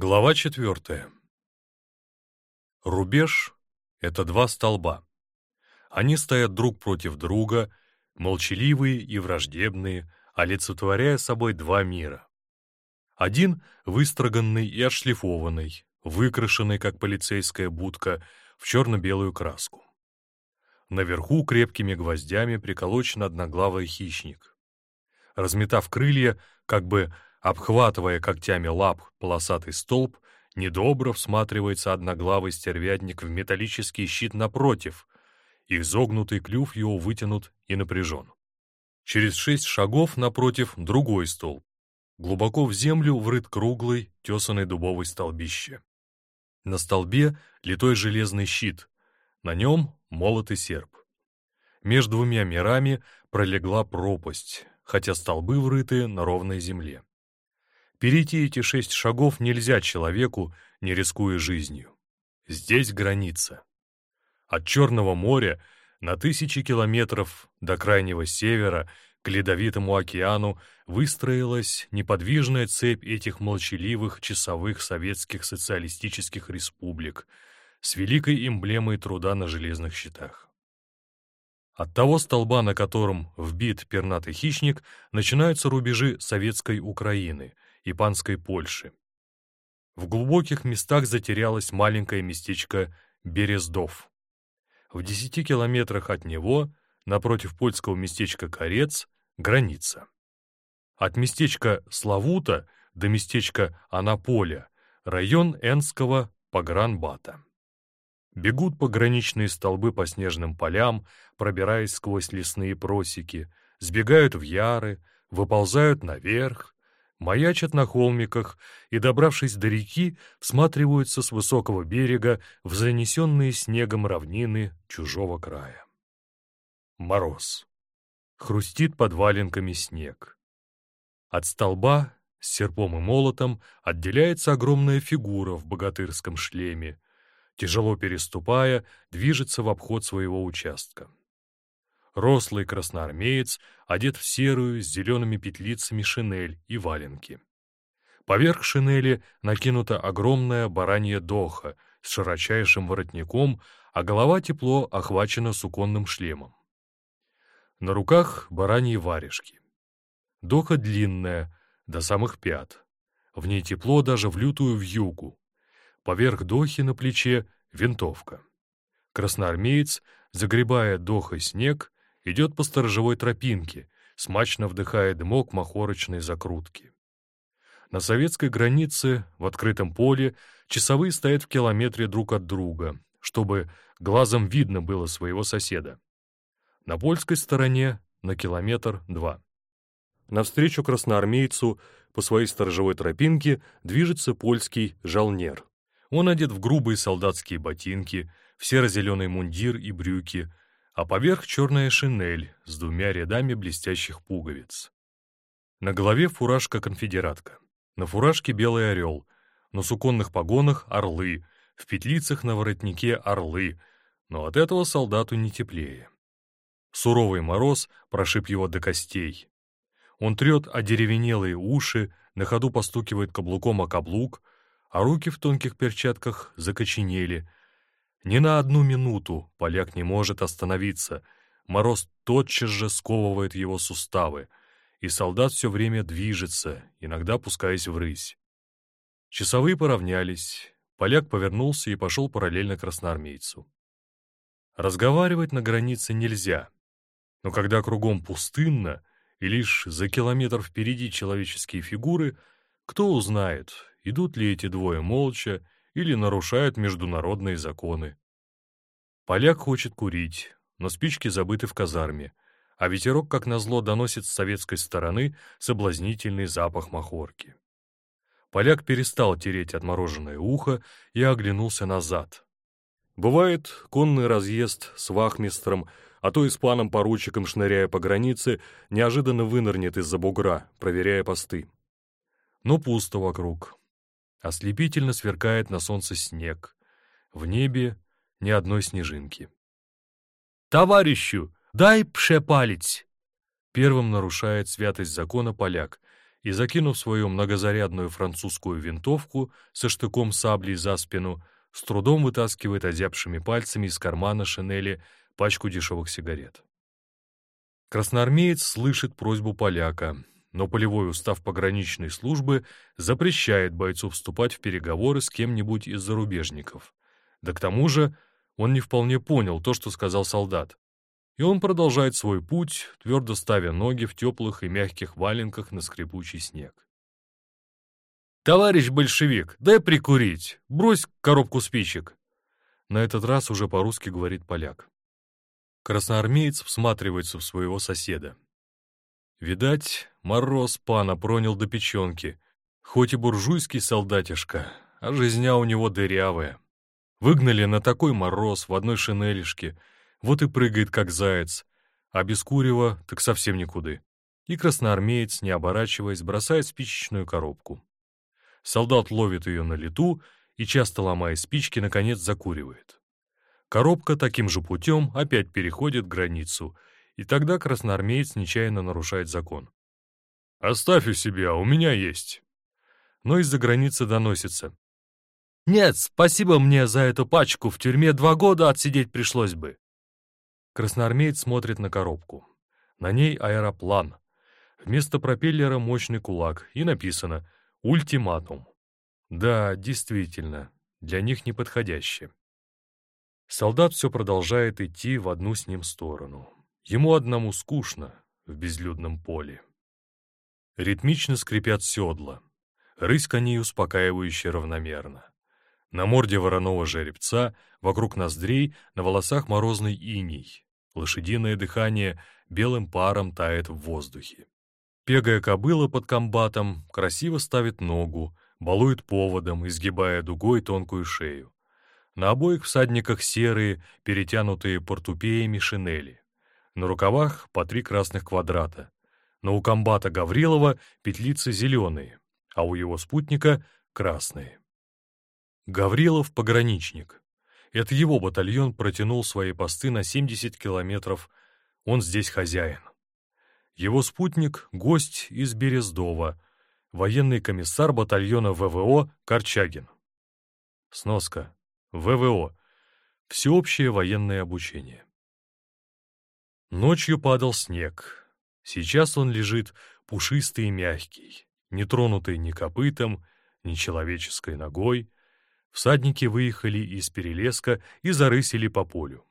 Глава четвертая. Рубеж — это два столба. Они стоят друг против друга, молчаливые и враждебные, олицетворяя собой два мира. Один — выстроганный и отшлифованный, выкрашенный, как полицейская будка, в черно-белую краску. Наверху крепкими гвоздями приколочен одноглавый хищник. Разметав крылья, как бы Обхватывая когтями лап полосатый столб, недобро всматривается одноглавый стервятник в металлический щит напротив. Изогнутый клюв его вытянут и напряжен. Через шесть шагов напротив другой столб. Глубоко в землю врыт круглый, тесанный дубовый столбище. На столбе литой железный щит, на нем молот и серп. Между двумя мирами пролегла пропасть, хотя столбы врыты на ровной земле. Перейти эти шесть шагов нельзя человеку, не рискуя жизнью. Здесь граница. От Черного моря на тысячи километров до крайнего севера к Ледовитому океану выстроилась неподвижная цепь этих молчаливых часовых советских социалистических республик с великой эмблемой труда на железных щитах. От того столба, на котором вбит пернатый хищник, начинаются рубежи советской Украины — и панской Польши. В глубоких местах затерялось маленькое местечко Берездов. В десяти километрах от него, напротив польского местечка Корец, граница. От местечка Славута до местечка Анаполя, район Энского погранбата. Бегут пограничные столбы по снежным полям, пробираясь сквозь лесные просеки, сбегают в яры, выползают наверх, маячат на холмиках и, добравшись до реки, всматриваются с высокого берега в занесенные снегом равнины чужого края. Мороз. Хрустит под валенками снег. От столба с серпом и молотом отделяется огромная фигура в богатырском шлеме, тяжело переступая, движется в обход своего участка. Рослый красноармеец одет в серую с зелеными петлицами шинель и валенки. Поверх шинели накинута огромная баранья доха с широчайшим воротником, а голова тепло охвачена суконным шлемом. На руках бараньи варежки. Доха длинная, до самых пят. В ней тепло даже в лютую вьюгу. Поверх дохи на плече винтовка. Красноармеец, загребая дохой снег, идет по сторожевой тропинке, смачно вдыхая дымок махорочной закрутки. На советской границе, в открытом поле, часовые стоят в километре друг от друга, чтобы глазом видно было своего соседа. На польской стороне на километр два. Навстречу красноармейцу по своей сторожевой тропинке движется польский жалнер. Он одет в грубые солдатские ботинки, в серо-зеленый мундир и брюки, а поверх черная шинель с двумя рядами блестящих пуговиц. На голове фуражка-конфедератка, на фуражке белый орел, на суконных погонах орлы, в петлицах на воротнике орлы, но от этого солдату не теплее. Суровый мороз прошиб его до костей. Он трет одеревенелые уши, на ходу постукивает каблуком о каблук, а руки в тонких перчатках закоченели — ни на одну минуту поляк не может остановиться. Мороз тотчас же сковывает его суставы, и солдат все время движется, иногда пускаясь в рысь. Часовые поравнялись. Поляк повернулся и пошел параллельно красноармейцу. Разговаривать на границе нельзя, но когда кругом пустынно и лишь за километр впереди человеческие фигуры, кто узнает, идут ли эти двое молча или нарушают международные законы. Поляк хочет курить, но спички забыты в казарме, а ветерок, как назло, доносит с советской стороны соблазнительный запах махорки. Поляк перестал тереть отмороженное ухо и оглянулся назад. Бывает, конный разъезд с вахмистром, а то и с паном-поручиком, шныряя по границе, неожиданно вынырнет из-за бугра, проверяя посты. Но пусто вокруг. Ослепительно сверкает на солнце снег. В небе ни одной снежинки. «Товарищу, дай пшепалить!» Первым нарушает святость закона поляк и, закинув свою многозарядную французскую винтовку со штыком сабли за спину, с трудом вытаскивает озябшими пальцами из кармана шинели пачку дешевых сигарет. Красноармеец слышит просьбу поляка, но полевой устав пограничной службы запрещает бойцу вступать в переговоры с кем-нибудь из зарубежников. Да к тому же он не вполне понял то, что сказал солдат. И он продолжает свой путь, твердо ставя ноги в теплых и мягких валенках на скрипучий снег. «Товарищ большевик, дай прикурить! Брось коробку спичек!» На этот раз уже по-русски говорит поляк. Красноармеец всматривается в своего соседа. Видать, мороз пана пронял до печенки, хоть и буржуйский солдатишка, а жизня у него дырявая. Выгнали на такой мороз в одной шинелишке, вот и прыгает, как заяц, а без курева так совсем никуды. И красноармеец, не оборачиваясь, бросает спичечную коробку. Солдат ловит ее на лету и, часто ломая спички, наконец закуривает. Коробка таким же путем опять переходит границу, и тогда красноармеец нечаянно нарушает закон. «Оставь у себя, у меня есть». Но из-за границы доносится. «Нет, спасибо мне за эту пачку, в тюрьме два года отсидеть пришлось бы». Красноармеец смотрит на коробку. На ней аэроплан. Вместо пропеллера мощный кулак, и написано «Ультиматум». Да, действительно, для них неподходяще. Солдат все продолжает идти в одну с ним сторону. Ему одному скучно в безлюдном поле. Ритмично скрипят седла. Рысь коней успокаивающе равномерно. На морде вороного жеребца, вокруг ноздрей, на волосах морозный иней. Лошадиное дыхание белым паром тает в воздухе. Пегая кобыла под комбатом красиво ставит ногу, балует поводом, изгибая дугой тонкую шею. На обоих всадниках серые, перетянутые портупеями шинели. На рукавах по три красных квадрата. Но у комбата Гаврилова петлицы зеленые, а у его спутника — красные. Гаврилов — пограничник. Это его батальон протянул свои посты на 70 километров. Он здесь хозяин. Его спутник — гость из Берездова, военный комиссар батальона ВВО Корчагин. Сноска. ВВО. Всеобщее военное обучение. Ночью падал снег. Сейчас он лежит пушистый и мягкий, не тронутый ни копытом, ни человеческой ногой, Всадники выехали из перелеска и зарысили по полю.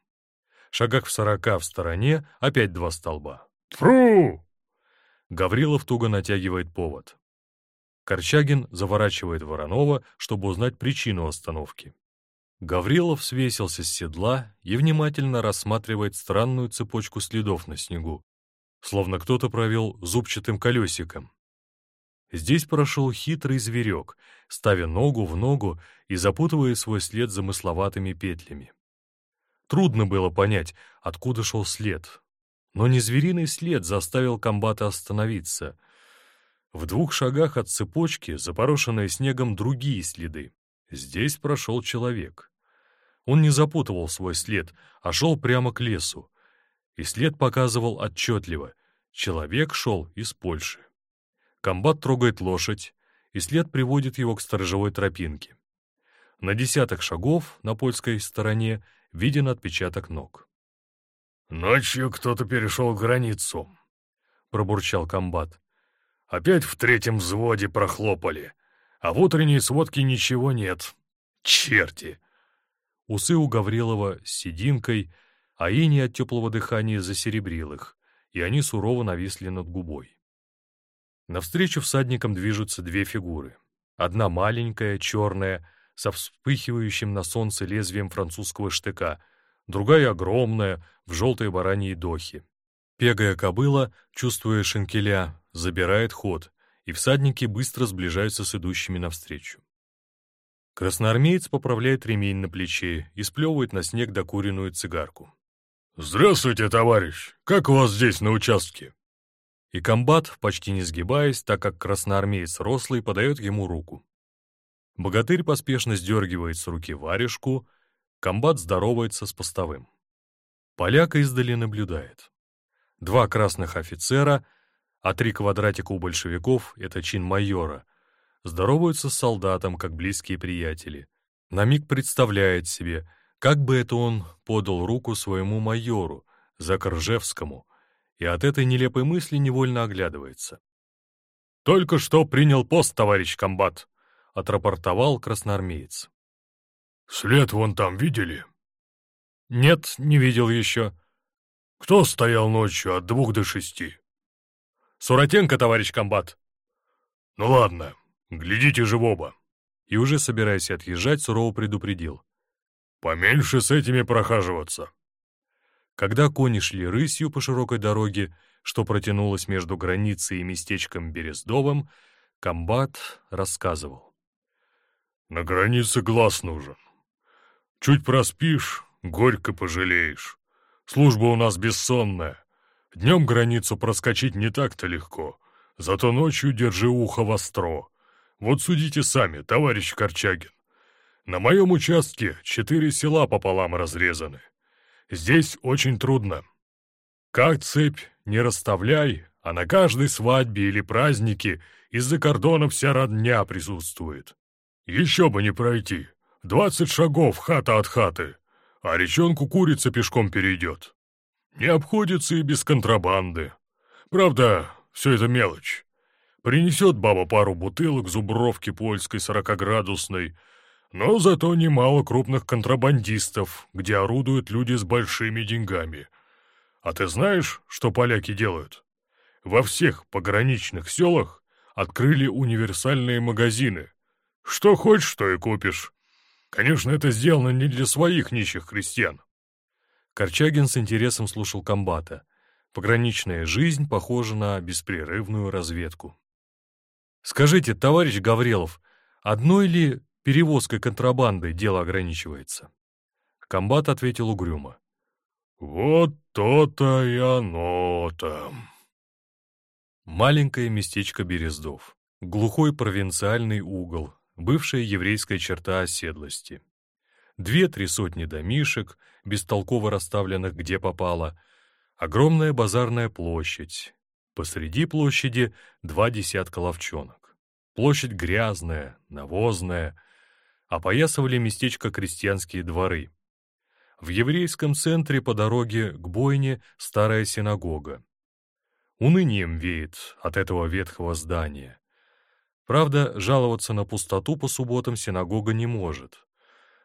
Шагах в сорока в стороне опять два столба. «Тьфу!» Гаврилов туго натягивает повод. Корчагин заворачивает Воронова, чтобы узнать причину остановки. Гаврилов свесился с седла и внимательно рассматривает странную цепочку следов на снегу, словно кто-то провел зубчатым колесиком. Здесь прошел хитрый зверек, ставя ногу в ногу и запутывая свой след замысловатыми петлями. Трудно было понять, откуда шел след. Но не звериный след заставил комбата остановиться. В двух шагах от цепочки, запорошенные снегом, другие следы. Здесь прошел человек. Он не запутывал свой след, а шел прямо к лесу. И след показывал отчетливо. Человек шел из Польши. Комбат трогает лошадь, и след приводит его к сторожевой тропинке. На десяток шагов на польской стороне виден отпечаток ног. «Ночью кто-то перешел границу», — пробурчал комбат. «Опять в третьем взводе прохлопали, а в утренней сводке ничего нет. Черти!» Усы у Гаврилова с сединкой, а ини от теплого дыхания засеребрил их, и они сурово нависли над губой. Навстречу всадникам движутся две фигуры. Одна маленькая, черная, со вспыхивающим на солнце лезвием французского штыка, другая огромная, в желтой бараньей дохе. Пегая кобыла, чувствуя шинкеля, забирает ход, и всадники быстро сближаются с идущими навстречу. Красноармеец поправляет ремень на плече и сплевывает на снег докуренную цигарку. «Здравствуйте, товарищ! Как у вас здесь на участке?» И комбат, почти не сгибаясь, так как красноармеец рослый, подает ему руку. Богатырь поспешно сдергивает с руки варежку, комбат здоровается с постовым. Поляк издали наблюдает. Два красных офицера, а три квадратика у большевиков — это чин майора. Здороваются с солдатом, как близкие приятели. На миг представляет себе, как бы это он подал руку своему майору, Закоржевскому, и от этой нелепой мысли невольно оглядывается. «Только что принял пост, товарищ комбат», — отрапортовал красноармеец. «След вон там видели?» «Нет, не видел еще». «Кто стоял ночью от двух до шести?» «Суратенко, товарищ комбат». «Ну ладно, глядите же в оба». И уже собираясь отъезжать, сурово предупредил. «Поменьше с этими прохаживаться». Когда кони шли рысью по широкой дороге, что протянулась между границей и местечком Берездовым, комбат рассказывал. «На границе глаз нужен. Чуть проспишь, горько пожалеешь. Служба у нас бессонная. Днем границу проскочить не так-то легко, зато ночью держи ухо востро. Вот судите сами, товарищ Корчагин. На моем участке четыре села пополам разрезаны. Здесь очень трудно. Как цепь не расставляй, а на каждой свадьбе или празднике из-за кордона вся родня присутствует. Еще бы не пройти. Двадцать шагов хата от хаты, а речонку курица пешком перейдет. Не обходится и без контрабанды. Правда, все это мелочь. Принесет баба пару бутылок зубровки польской сорокоградусной, но зато немало крупных контрабандистов, где орудуют люди с большими деньгами. А ты знаешь, что поляки делают? Во всех пограничных селах открыли универсальные магазины. Что хочешь, что и купишь. Конечно, это сделано не для своих нищих крестьян. Корчагин с интересом слушал комбата. Пограничная жизнь похожа на беспрерывную разведку. «Скажите, товарищ Гаврилов, одной ли перевозкой контрабанды дело ограничивается?» Комбат ответил угрюмо. «Вот то-то и оно-то». Маленькое местечко Берездов. Глухой провинциальный угол, бывшая еврейская черта оседлости. Две-три сотни домишек, бестолково расставленных где попало, огромная базарная площадь. Посреди площади два десятка ловчонок. Площадь грязная, навозная, опоясывали местечко крестьянские дворы. В еврейском центре по дороге к бойне старая синагога. Унынием веет от этого ветхого здания. Правда, жаловаться на пустоту по субботам синагога не может.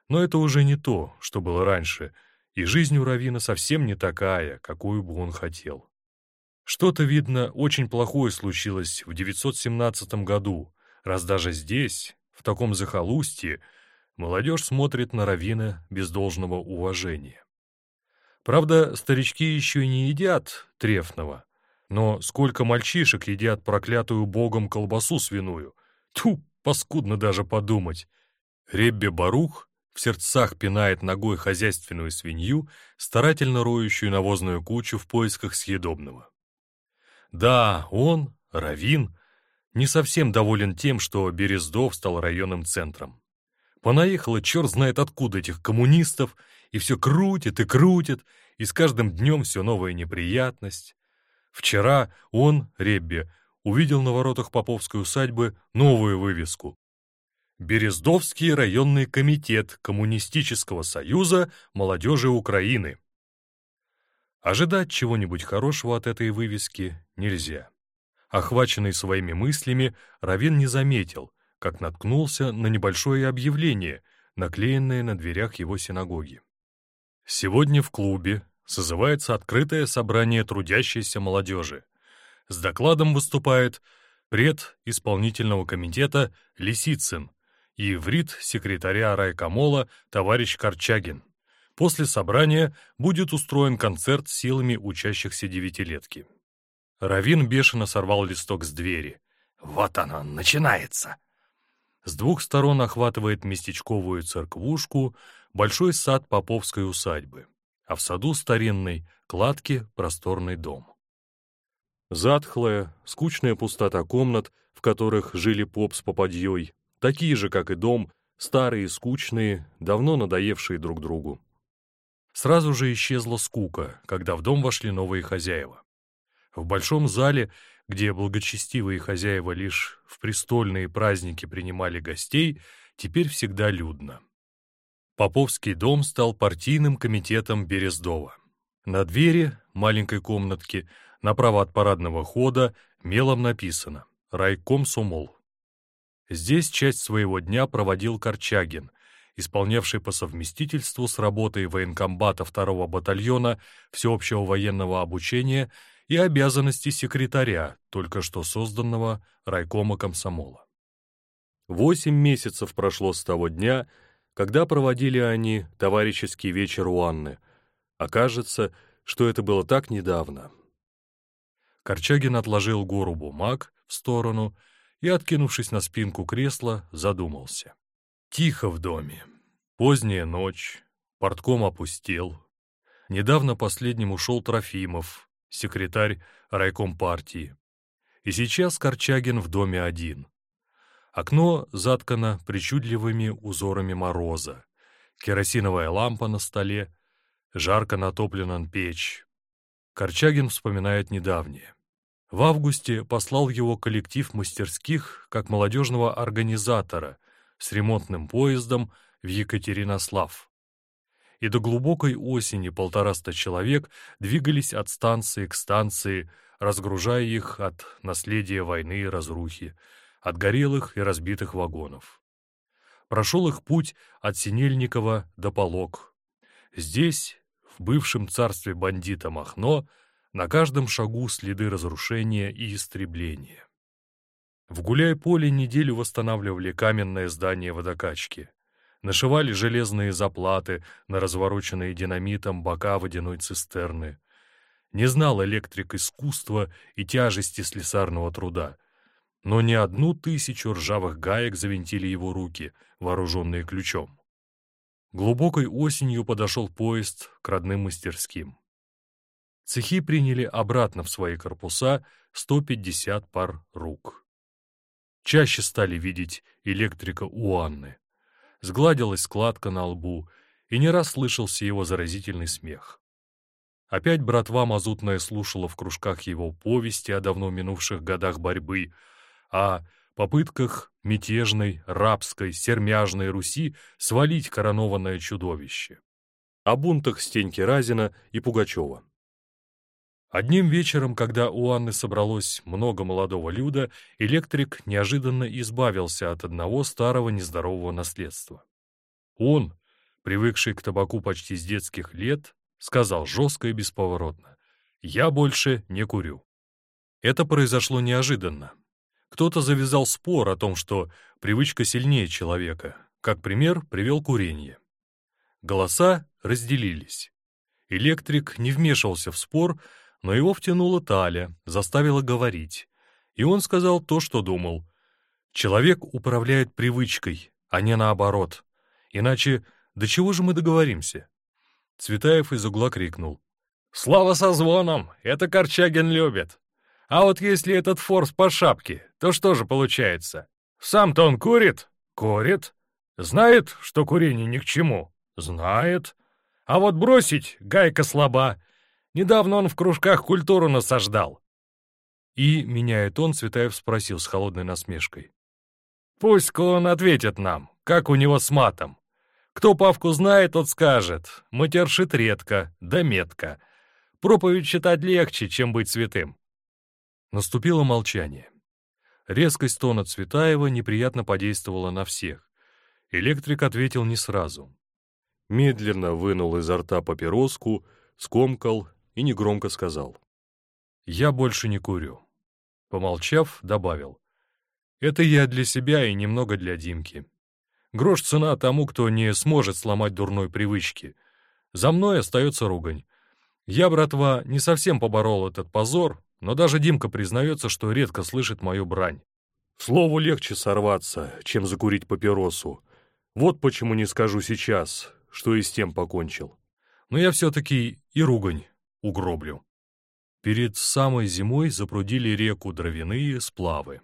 Но это уже не то, что было раньше, и жизнь у Равина совсем не такая, какую бы он хотел. Что-то, видно, очень плохое случилось в 917 году, раз даже здесь, в таком захолустье, молодежь смотрит на Равина без должного уважения. Правда, старички еще и не едят трефного, но сколько мальчишек едят проклятую богом колбасу свиную? Тьфу, паскудно даже подумать. Реббе Барух в сердцах пинает ногой хозяйственную свинью, старательно роющую навозную кучу в поисках съедобного. Да, он, Равин, не совсем доволен тем, что Берездов стал районным центром. Понаехало черт знает откуда этих коммунистов, и все крутит и крутит, и с каждым днем все новая неприятность. Вчера он, Ребби, увидел на воротах Поповской усадьбы новую вывеску. Берездовский районный комитет Коммунистического союза молодежи Украины. Ожидать чего-нибудь хорошего от этой вывески нельзя. Охваченный своими мыслями, Равин не заметил, как наткнулся на небольшое объявление, наклеенное на дверях его синагоги. Сегодня в клубе созывается открытое собрание трудящейся молодежи. С докладом выступает пред исполнительного комитета Лисицын и врит секретаря райкомола товарищ Корчагин. После собрания будет устроен концерт силами учащихся девятилетки. Равин бешено сорвал листок с двери. «Вот оно, начинается!» С двух сторон охватывает местечковую церквушку, большой сад Поповской усадьбы а в саду старинной кладки просторный дом. Затхлая, скучная пустота комнат, в которых жили поп с попадьей, такие же, как и дом, старые, скучные, давно надоевшие друг другу. Сразу же исчезла скука, когда в дом вошли новые хозяева. В большом зале где благочестивые хозяева лишь в престольные праздники принимали гостей, теперь всегда людно. Поповский дом стал партийным комитетом Берездова. На двери маленькой комнатки, направо от парадного хода, мелом написано «Райком Сумол». Здесь часть своего дня проводил Корчагин, исполнявший по совместительству с работой военкомбата 2-го батальона всеобщего военного обучения и обязанности секретаря только что созданного райкома комсомола. Восемь месяцев прошло с того дня, когда проводили они товарищеский вечер у Анны. Окажется, что это было так недавно. Корчагин отложил гору бумаг в сторону и, откинувшись на спинку кресла, задумался. Тихо в доме. Поздняя ночь. Портком опустел. Недавно последним ушел Трофимов, секретарь райком партии. И сейчас Корчагин в доме один. Окно заткано причудливыми узорами мороза. Керосиновая лампа на столе. Жарко натоплена печь. Корчагин вспоминает недавнее. В августе послал его коллектив мастерских как молодежного организатора с ремонтным поездом в Екатеринослав. И до глубокой осени полтораста человек двигались от станции к станции, разгружая их от наследия войны и разрухи, от горелых и разбитых вагонов. Прошел их путь от Синельникова до Полок. Здесь, в бывшем царстве бандита Махно, на каждом шагу следы разрушения и истребления. В гуляй-поле неделю восстанавливали каменное здание водокачки. Нашивали железные заплаты на развороченные динамитом бока водяной цистерны. Не знал электрик искусства и тяжести слесарного труда. Но не одну тысячу ржавых гаек завинтили его руки, вооруженные ключом. Глубокой осенью подошел поезд к родным мастерским. Цехи приняли обратно в свои корпуса 150 пар рук. Чаще стали видеть электрика у Анны. Сгладилась складка на лбу, и не раз слышался его заразительный смех. Опять братва мазутная слушала в кружках его повести о давно минувших годах борьбы, о попытках мятежной, рабской, сермяжной Руси свалить коронованное чудовище, о бунтах Стеньки Разина и Пугачева. Одним вечером, когда у Анны собралось много молодого люда, электрик неожиданно избавился от одного старого нездорового наследства. Он, привыкший к табаку почти с детских лет, сказал жестко и бесповоротно «Я больше не курю». Это произошло неожиданно. Кто-то завязал спор о том, что привычка сильнее человека. Как пример привел курение. Голоса разделились. Электрик не вмешивался в спор, но его втянула Таля, заставила говорить. И он сказал то, что думал. Человек управляет привычкой, а не наоборот. Иначе до чего же мы договоримся? Цветаев из угла крикнул. «Слава со звоном! Это Корчагин любит! А вот если этот форс по шапке, то что же получается? Сам-то он курит? Курит. Знает, что курение ни к чему? Знает. А вот бросить гайка слаба, Недавно он в кружках культуру насаждал». И, меняя тон, Цветаев спросил с холодной насмешкой. «Пусть-ка он ответит нам, как у него с матом. Кто Павку знает, тот скажет. Матершит редко, да метко. Проповедь читать легче, чем быть святым». Наступило молчание. Резкость тона Цветаева неприятно подействовала на всех. Электрик ответил не сразу. Медленно вынул изо рта папироску, скомкал и негромко сказал. «Я больше не курю». Помолчав, добавил. «Это я для себя и немного для Димки. Грош цена тому, кто не сможет сломать дурной привычки. За мной остается ругань. Я, братва, не совсем поборол этот позор, но даже Димка признается, что редко слышит мою брань. Слову легче сорваться, чем закурить папиросу. Вот почему не скажу сейчас, что и с тем покончил. Но я все-таки и ругань угроблю. Перед самой зимой запрудили реку дровяные сплавы.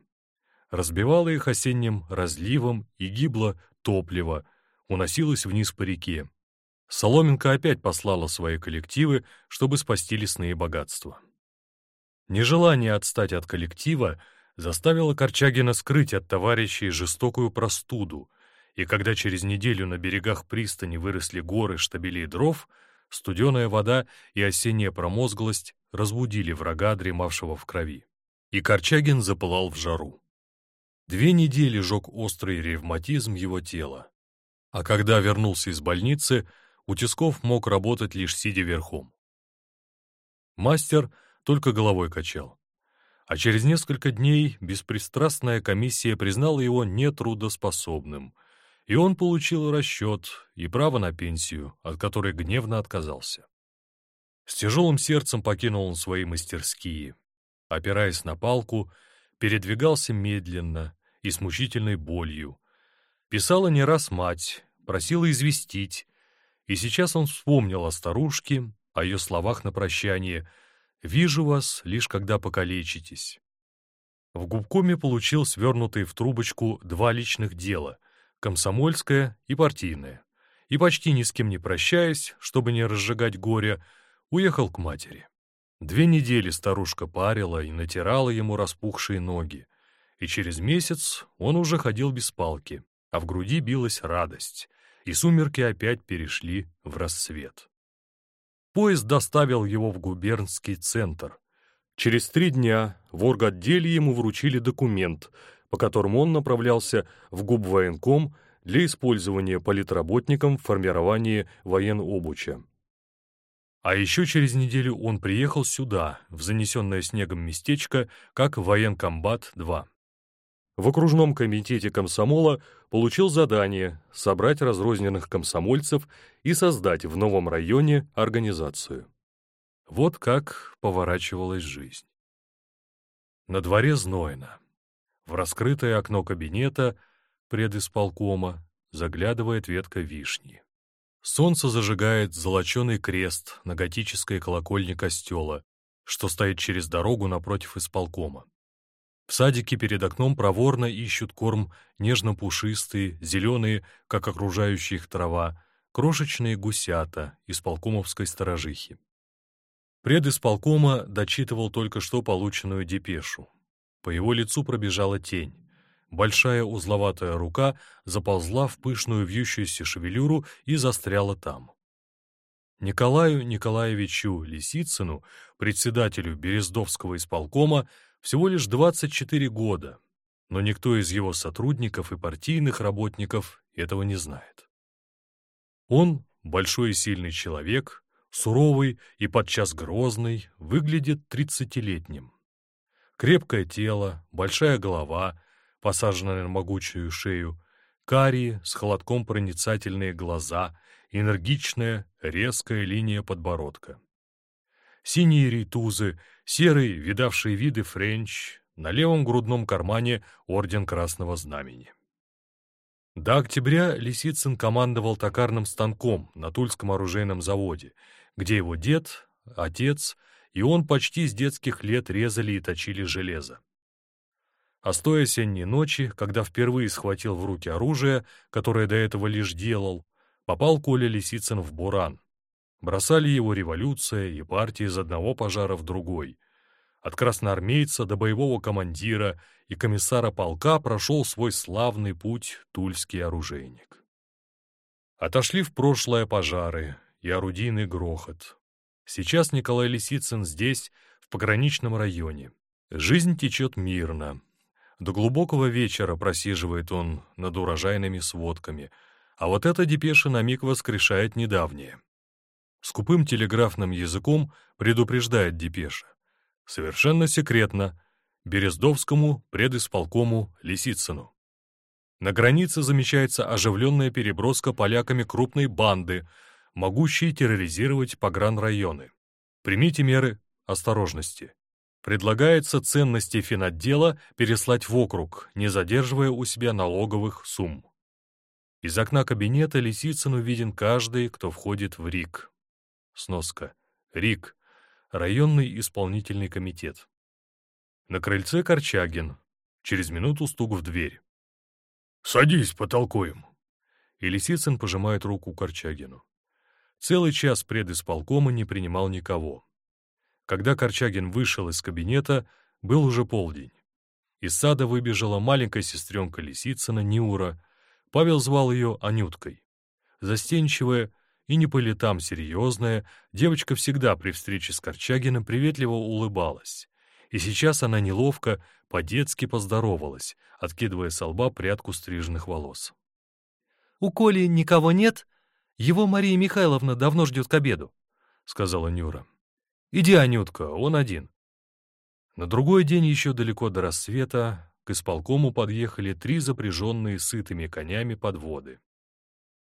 Разбивало их осенним разливом и гибло топливо, уносилось вниз по реке. Соломенко опять послала свои коллективы, чтобы спасти лесные богатства. Нежелание отстать от коллектива заставило Корчагина скрыть от товарищей жестокую простуду, и когда через неделю на берегах пристани выросли горы штабелей дров, студеная вода и осенняя промозглость разбудили врага, дремавшего в крови. И Корчагин запылал в жару. Две недели жег острый ревматизм его тела. А когда вернулся из больницы, Утисков мог работать лишь сидя верхом. Мастер только головой качал. А через несколько дней беспристрастная комиссия признала его нетрудоспособным, и он получил расчет и право на пенсию, от которой гневно отказался. С тяжелым сердцем покинул он свои мастерские. Опираясь на палку, передвигался медленно и с мучительной болью. Писала не раз мать, просила известить, и сейчас он вспомнил о старушке, о ее словах на прощание «Вижу вас, лишь когда покалечитесь». В губкоме получил свернутые в трубочку два личных дела — комсомольское и партийное. И почти ни с кем не прощаясь, чтобы не разжигать горе, уехал к матери. Две недели старушка парила и натирала ему распухшие ноги, и через месяц он уже ходил без палки, а в груди билась радость, и сумерки опять перешли в рассвет. Поезд доставил его в губернский центр. Через три дня в орготделе ему вручили документ, по которому он направлялся в губвоенком для использования политработником в формировании военобуча. А еще через неделю он приехал сюда, в занесенное снегом местечко, как военкомбат-2 в окружном комитете комсомола получил задание собрать разрозненных комсомольцев и создать в новом районе организацию. Вот как поворачивалась жизнь. На дворе знойно. В раскрытое окно кабинета предисполкома заглядывает ветка вишни. Солнце зажигает золоченый крест на готической колокольне костела, что стоит через дорогу напротив исполкома. В садике перед окном проворно ищут корм нежно-пушистые, зеленые, как окружающая их трава, крошечные гусята из полкомовской сторожихи. Пред исполкома дочитывал только что полученную депешу. По его лицу пробежала тень. Большая узловатая рука заползла в пышную вьющуюся шевелюру и застряла там. Николаю Николаевичу Лисицыну, председателю Берездовского исполкома, всего лишь 24 года, но никто из его сотрудников и партийных работников этого не знает. Он, большой и сильный человек, суровый и подчас грозный, выглядит тридцатилетним. Крепкое тело, большая голова, посаженная на могучую шею, карие с холодком проницательные глаза, энергичная, резкая линия подбородка синие ритузы, серый, видавший виды френч, на левом грудном кармане орден Красного Знамени. До октября Лисицын командовал токарным станком на Тульском оружейном заводе, где его дед, отец и он почти с детских лет резали и точили железо. А с той осенней ночи, когда впервые схватил в руки оружие, которое до этого лишь делал, попал Коля Лисицын в буран, Бросали его революция и партия из одного пожара в другой. От красноармейца до боевого командира и комиссара полка прошел свой славный путь тульский оружейник. Отошли в прошлое пожары и орудийный грохот. Сейчас Николай Лисицын здесь, в пограничном районе. Жизнь течет мирно. До глубокого вечера просиживает он над урожайными сводками, а вот эта депеша на миг воскрешает недавнее. Скупым телеграфным языком предупреждает депеша. Совершенно секретно. Берездовскому предисполкому Лисицыну. На границе замечается оживленная переброска поляками крупной банды, могущей терроризировать погранрайоны. Примите меры осторожности. Предлагается ценности финотдела переслать в округ, не задерживая у себя налоговых сумм. Из окна кабинета Лисицыну виден каждый, кто входит в РИК. Сноска. РИК. Районный исполнительный комитет. На крыльце Корчагин. Через минуту стук в дверь. «Садись, потолкуем». И Лисицын пожимает руку Корчагину. Целый час предисполкома не принимал никого. Когда Корчагин вышел из кабинета, был уже полдень. Из сада выбежала маленькая сестренка Лисицына, Нюра. Павел звал ее Анюткой. Застенчивая и не по летам серьезная, девочка всегда при встрече с Корчагиным приветливо улыбалась. И сейчас она неловко, по-детски поздоровалась, откидывая со лба прядку стриженных волос. «У Коли никого нет? Его Мария Михайловна давно ждет к обеду», — сказала Нюра. «Иди, Анютка, он один». На другой день еще далеко до рассвета к исполкому подъехали три запряженные сытыми конями подводы.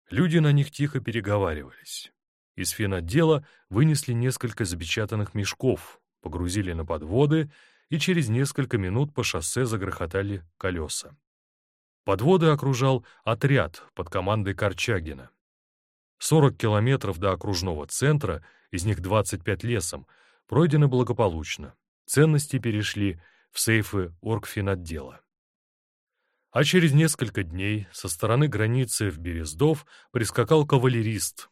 Люди на них тихо переговаривались. Из финотдела вынесли несколько запечатанных мешков, погрузили на подводы, и через несколько минут по шоссе загрохотали колеса. Подводы окружал отряд под командой Корчагина. 40 километров до окружного центра, из них 25 лесом, пройдены благополучно. Ценности перешли в сейфы оргфинотдела. А через несколько дней со стороны границы в Берездов прискакал кавалерист.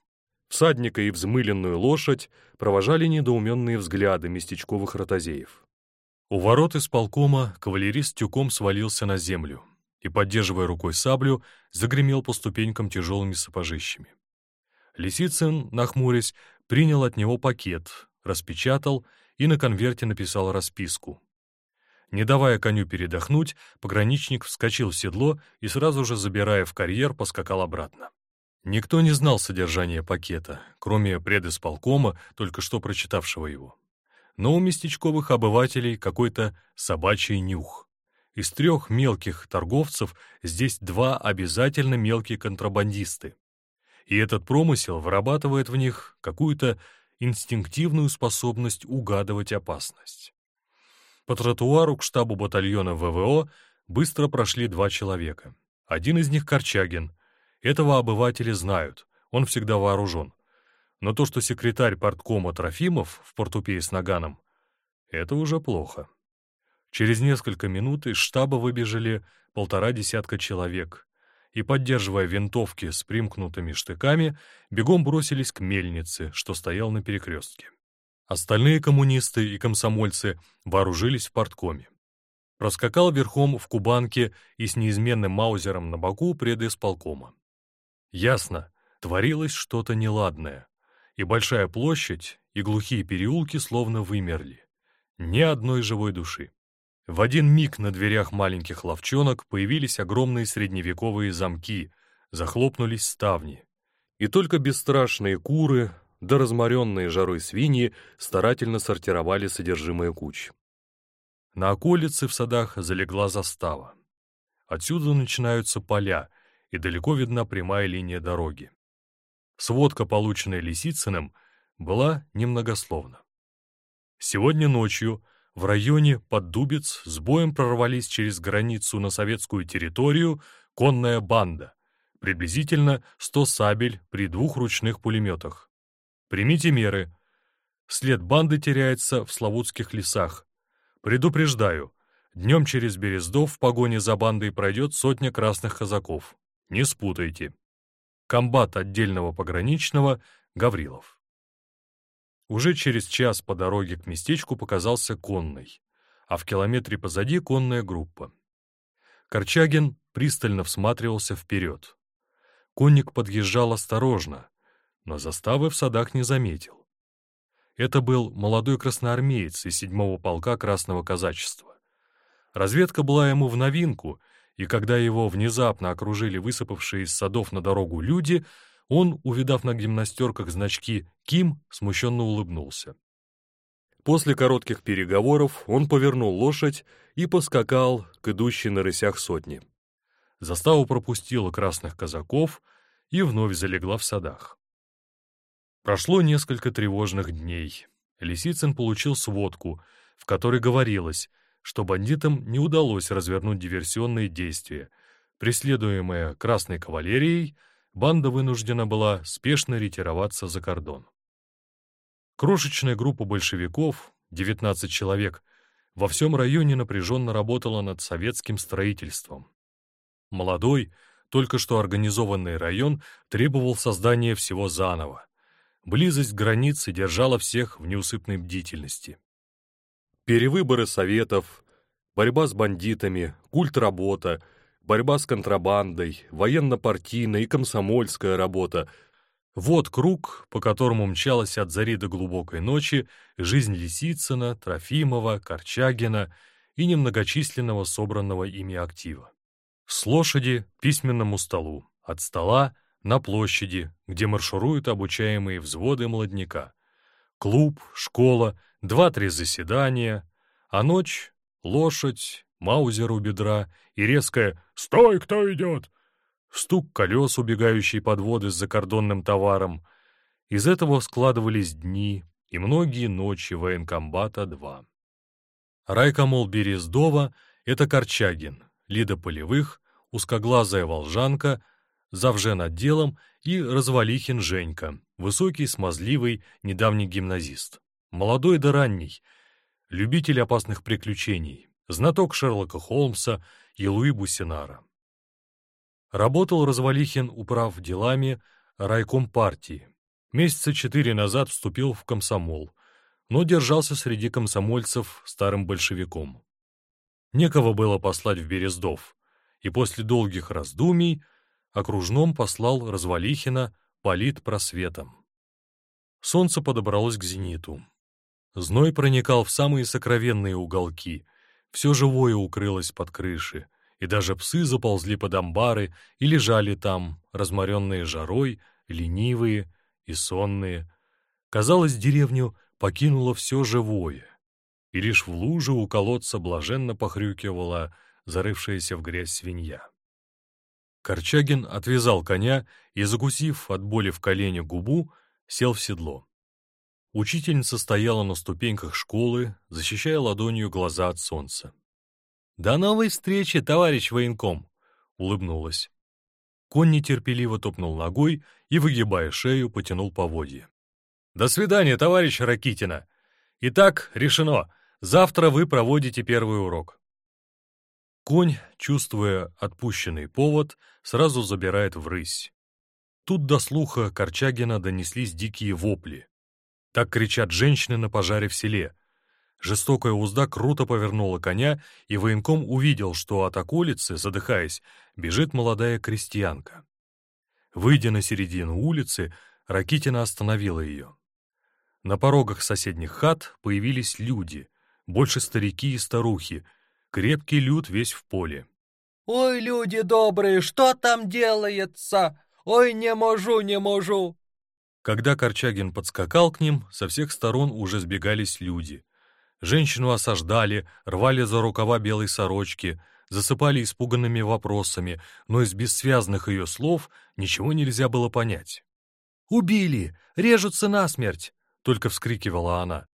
Всадника и взмыленную лошадь провожали недоуменные взгляды местечковых ротозеев. У ворот исполкома кавалерист тюком свалился на землю и, поддерживая рукой саблю, загремел по ступенькам тяжелыми сапожищами. Лисицын, нахмурясь, принял от него пакет, распечатал и на конверте написал расписку. Не давая коню передохнуть, пограничник вскочил в седло и сразу же, забирая в карьер, поскакал обратно. Никто не знал содержания пакета, кроме предисполкома, только что прочитавшего его. Но у местечковых обывателей какой-то собачий нюх. Из трех мелких торговцев здесь два обязательно мелкие контрабандисты. И этот промысел вырабатывает в них какую-то инстинктивную способность угадывать опасность. По тротуару к штабу батальона ВВО быстро прошли два человека. Один из них — Корчагин. Этого обыватели знают, он всегда вооружен. Но то, что секретарь порткома Трофимов в портупее с наганом, это уже плохо. Через несколько минут из штаба выбежали полтора десятка человек и, поддерживая винтовки с примкнутыми штыками, бегом бросились к мельнице, что стоял на перекрестке. Остальные коммунисты и комсомольцы вооружились в порткоме. Проскакал верхом в Кубанке и с неизменным маузером на боку предисполкома. Ясно, творилось что-то неладное, и большая площадь, и глухие переулки словно вымерли. Ни одной живой души. В один миг на дверях маленьких ловчонок появились огромные средневековые замки, захлопнулись ставни. И только бесстрашные куры, да разморенные жарой свиньи старательно сортировали содержимое куч. На околице в садах залегла застава. Отсюда начинаются поля, и далеко видна прямая линия дороги. Сводка, полученная Лисицыным, была немногословна. Сегодня ночью в районе Поддубец с боем прорвались через границу на советскую территорию конная банда, приблизительно 100 сабель при двух ручных пулеметах. Примите меры. След банды теряется в Славутских лесах. Предупреждаю, днем через Берездов в погоне за бандой пройдет сотня красных казаков. Не спутайте. Комбат отдельного пограничного Гаврилов. Уже через час по дороге к местечку показался конный, а в километре позади конная группа. Корчагин пристально всматривался вперед. Конник подъезжал осторожно, но заставы в садах не заметил. Это был молодой красноармеец из седьмого полка Красного казачества. Разведка была ему в новинку, и когда его внезапно окружили высыпавшие из садов на дорогу люди — он, увидав на гимнастерках значки «Ким», смущенно улыбнулся. После коротких переговоров он повернул лошадь и поскакал к идущей на рысях сотни. Заставу пропустила красных казаков и вновь залегла в садах. Прошло несколько тревожных дней. Лисицын получил сводку, в которой говорилось, что бандитам не удалось развернуть диверсионные действия. Преследуемая Красной кавалерией — банда вынуждена была спешно ретироваться за кордон. Крошечная группа большевиков, 19 человек, во всем районе напряженно работала над советским строительством. Молодой, только что организованный район требовал создания всего заново. Близость границы держала всех в неусыпной бдительности. Перевыборы советов, борьба с бандитами, культ работа, борьба с контрабандой, военно-партийная и комсомольская работа — вот круг, по которому мчалась от зари до глубокой ночи жизнь Лисицына, Трофимова, Корчагина и немногочисленного собранного ими актива. С лошади к письменному столу, от стола на площади, где маршируют обучаемые взводы молодняка. Клуб, школа, два-три заседания, а ночь — лошадь, маузер у бедра и резкое «Стой, кто идет!» стук колес, убегающей подводы с закордонным товаром. Из этого складывались дни и многие ночи военкомбата-2. Райкомол Берездова — это Корчагин, Лида Полевых, узкоглазая волжанка, завжен отделом и Развалихин Женька, высокий, смазливый, недавний гимназист. Молодой да ранний, любитель опасных приключений, знаток Шерлока Холмса и Луи Бусинара. Работал Развалихин, управ делами, райком партии. Месяца четыре назад вступил в комсомол, но держался среди комсомольцев старым большевиком. Некого было послать в Берездов, и после долгих раздумий окружном послал Развалихина полит просветом. Солнце подобралось к зениту. Зной проникал в самые сокровенные уголки, все живое укрылось под крыши, и даже псы заползли под амбары и лежали там, разморенные жарой, ленивые и сонные. Казалось, деревню покинуло все живое, и лишь в луже у колодца блаженно похрюкивала зарывшаяся в грязь свинья. Корчагин отвязал коня и, закусив от боли в колене губу, сел в седло. Учительница стояла на ступеньках школы, защищая ладонью глаза от солнца. «До новой встречи, товарищ военком!» — улыбнулась. Конь нетерпеливо топнул ногой и, выгибая шею, потянул поводья. «До свидания, товарищ Ракитина! Итак, решено, завтра вы проводите первый урок». Конь, чувствуя отпущенный повод, сразу забирает в рысь. Тут до слуха Корчагина донеслись дикие вопли. Так кричат женщины на пожаре в селе, Жестокая узда круто повернула коня, и военком увидел, что от околицы, задыхаясь, бежит молодая крестьянка. Выйдя на середину улицы, Ракитина остановила ее. На порогах соседних хат появились люди, больше старики и старухи, крепкий люд весь в поле. «Ой, люди добрые, что там делается? Ой, не можу, не можу!» Когда Корчагин подскакал к ним, со всех сторон уже сбегались люди. Женщину осаждали, рвали за рукава белой сорочки, засыпали испуганными вопросами, но из бессвязных ее слов ничего нельзя было понять. «Убили! Режутся насмерть!» — только вскрикивала она.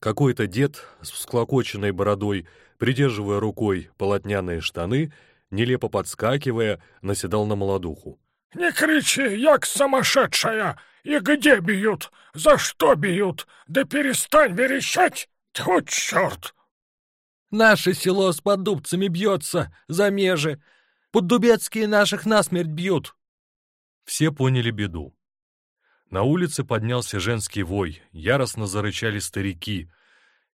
Какой-то дед с всклокоченной бородой, придерживая рукой полотняные штаны, нелепо подскакивая, наседал на молодуху. «Не кричи, як сумасшедшая! И где бьют? За что бьют? Да перестань верещать!» Тьфу, черт! Наше село с поддубцами бьется, за межи. Поддубецкие наших насмерть бьют. Все поняли беду. На улице поднялся женский вой, яростно зарычали старики,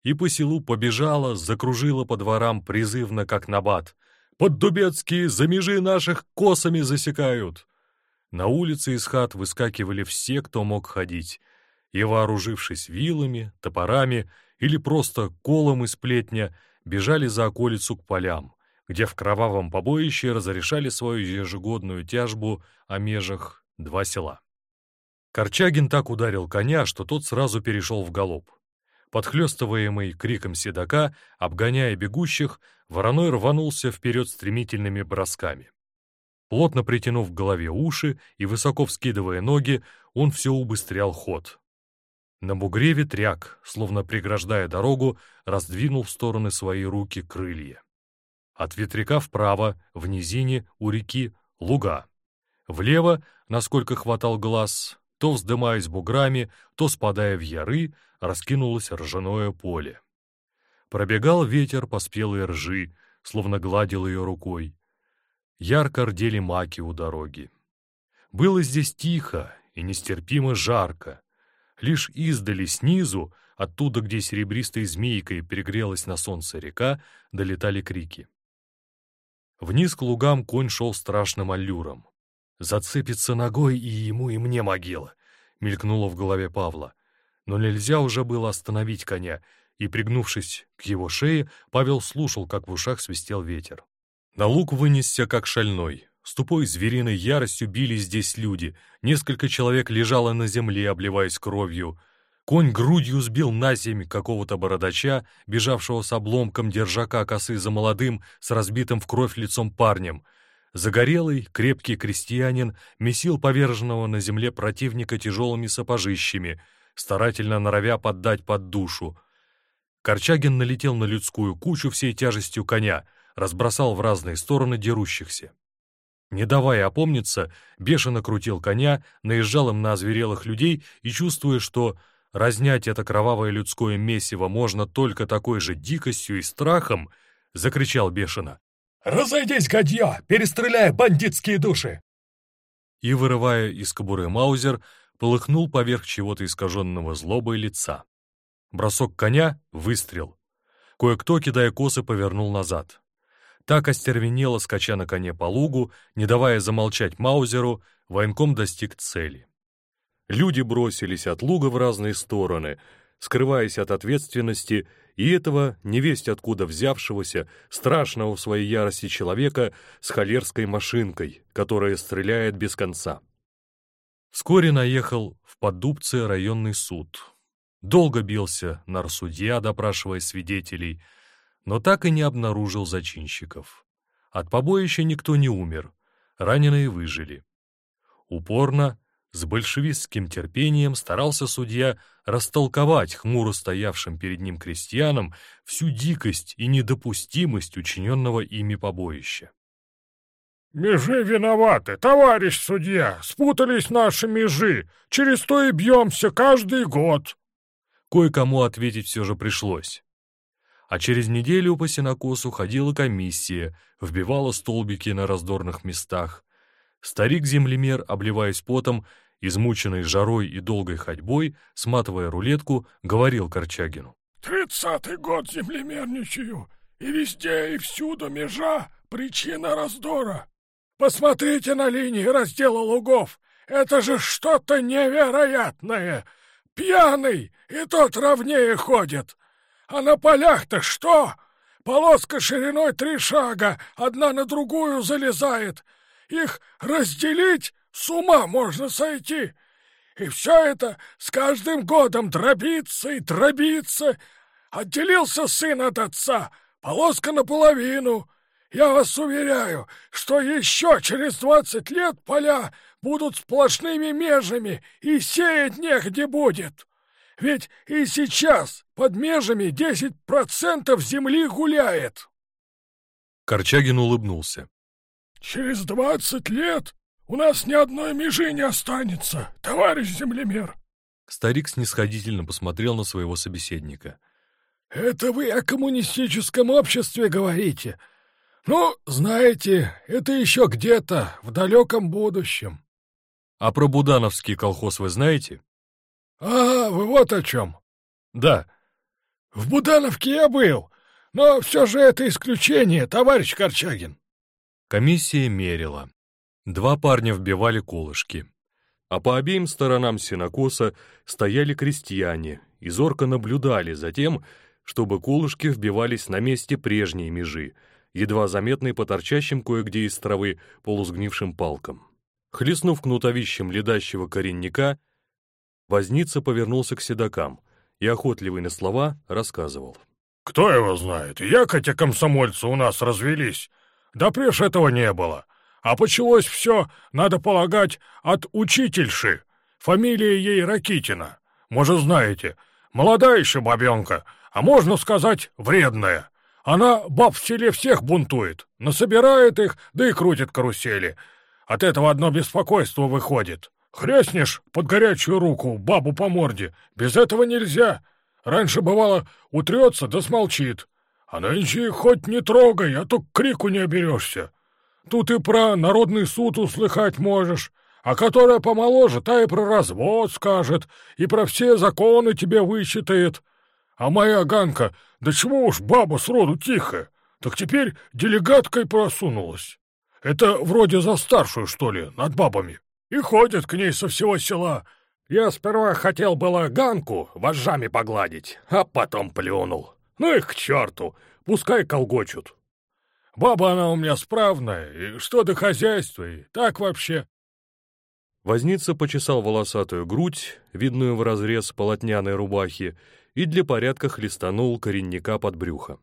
и по селу побежала, закружила по дворам призывно, как набат. «Поддубецкие за межи наших косами засекают!» На улице из хат выскакивали все, кто мог ходить, и, вооружившись вилами, топорами или просто колом из плетня, бежали за околицу к полям, где в кровавом побоище разрешали свою ежегодную тяжбу о межах два села. Корчагин так ударил коня, что тот сразу перешел в галоп. Подхлёстываемый криком седока, обгоняя бегущих, вороной рванулся вперед стремительными бросками. Плотно притянув к голове уши и высоко вскидывая ноги, он все убыстрял ход. На бугре ветряк, словно преграждая дорогу, раздвинул в стороны свои руки крылья. От ветряка вправо, в низине, у реки, луга. Влево, насколько хватал глаз, то вздымаясь буграми, то спадая в яры, раскинулось ржаное поле. Пробегал ветер по спелой ржи, словно гладил ее рукой. Ярко рдели маки у дороги. Было здесь тихо и нестерпимо жарко, Лишь издали снизу, оттуда, где серебристой змейкой перегрелась на солнце река, долетали крики. Вниз к лугам конь шел страшным аллюром. «Зацепится ногой и ему, и мне могила», — мелькнуло в голове Павла. Но нельзя уже было остановить коня, и, пригнувшись к его шее, Павел слушал, как в ушах свистел ветер. На луг вынесся, как шальной. С тупой звериной яростью били здесь люди. Несколько человек лежало на земле, обливаясь кровью. Конь грудью сбил на земь какого-то бородача, бежавшего с обломком держака косы за молодым, с разбитым в кровь лицом парнем. Загорелый, крепкий крестьянин месил поверженного на земле противника тяжелыми сапожищами, старательно норовя поддать под душу. Корчагин налетел на людскую кучу всей тяжестью коня, разбросал в разные стороны дерущихся. Не давая опомниться, бешено крутил коня, наезжал им на озверелых людей и, чувствуя, что разнять это кровавое людское месиво можно только такой же дикостью и страхом, закричал бешено. «Разойдись, гадья! Перестреляй бандитские души!» И, вырывая из кобуры маузер, полыхнул поверх чего-то искаженного злобой лица. Бросок коня — выстрел. Кое-кто, кидая косы, повернул назад. Так остервенело, скача на коне по лугу, не давая замолчать Маузеру, военком достиг цели. Люди бросились от луга в разные стороны, скрываясь от ответственности и этого невесть откуда взявшегося, страшного в своей ярости человека с холерской машинкой, которая стреляет без конца. Вскоре наехал в Поддубце районный суд. Долго бился нарсудья, допрашивая свидетелей, но так и не обнаружил зачинщиков. От побоища никто не умер, раненые выжили. Упорно, с большевистским терпением старался судья растолковать хмуро стоявшим перед ним крестьянам всю дикость и недопустимость учиненного ими побоища. «Межи виноваты, товарищ судья! Спутались наши межи! Через то и бьемся каждый год!» Кое-кому ответить все же пришлось а через неделю по сенокосу ходила комиссия, вбивала столбики на раздорных местах. Старик-землемер, обливаясь потом, измученный жарой и долгой ходьбой, сматывая рулетку, говорил Корчагину. «Тридцатый год землемерничаю, и везде и всюду межа — причина раздора. Посмотрите на линии раздела лугов, это же что-то невероятное! Пьяный, и тот ровнее ходит!» А на полях-то что? Полоска шириной три шага, одна на другую залезает. Их разделить с ума можно сойти. И все это с каждым годом дробится и дробится. Отделился сын от отца, полоска наполовину. Я вас уверяю, что еще через двадцать лет поля будут сплошными межами, и сеять негде будет. Ведь и сейчас под межами десять процентов земли гуляет. Корчагин улыбнулся. Через двадцать лет у нас ни одной межи не останется, товарищ землемер. Старик снисходительно посмотрел на своего собеседника. «Это вы о коммунистическом обществе говорите. Ну, знаете, это еще где-то, в далеком будущем». «А про Будановский колхоз вы знаете?» «А, вы вот о чем!» «Да». «В Будановке я был, но все же это исключение, товарищ Корчагин». Комиссия мерила. Два парня вбивали колышки. А по обеим сторонам сенокоса стояли крестьяне и зорко наблюдали за тем, чтобы колышки вбивались на месте прежней межи, едва заметной по торчащим кое-где из травы полусгнившим палкам. Хлестнув кнутовищем ледащего коренника, Возница повернулся к седокам и, охотливый на слова, рассказывал. «Кто его знает? Як комсомольцы у нас развелись? Да прежде этого не было. А почалось все, надо полагать, от учительши. Фамилия ей Ракитина. Может, знаете, молодая еще бабенка, а можно сказать, вредная. Она баб в селе всех бунтует, насобирает их, да и крутит карусели. От этого одно беспокойство выходит. Хряснешь под горячую руку бабу по морде. Без этого нельзя. Раньше, бывало, утрется да смолчит. А нынче хоть не трогай, а то к крику не оберешься. Тут и про народный суд услыхать можешь. А которая помоложе, та и про развод скажет, и про все законы тебе вычитает. А моя Ганка, да чего уж баба сроду тихая, так теперь делегаткой просунулась. Это вроде за старшую, что ли, над бабами. И ходят к ней со всего села. Я сперва хотел было Ганку вожжами погладить, а потом плюнул. Ну их к черту, пускай колгочут. Баба она у меня справная, и что до хозяйства, и так вообще. Возница почесал волосатую грудь, видную в разрез полотняной рубахи, и для порядка хлестанул коренника под брюхо.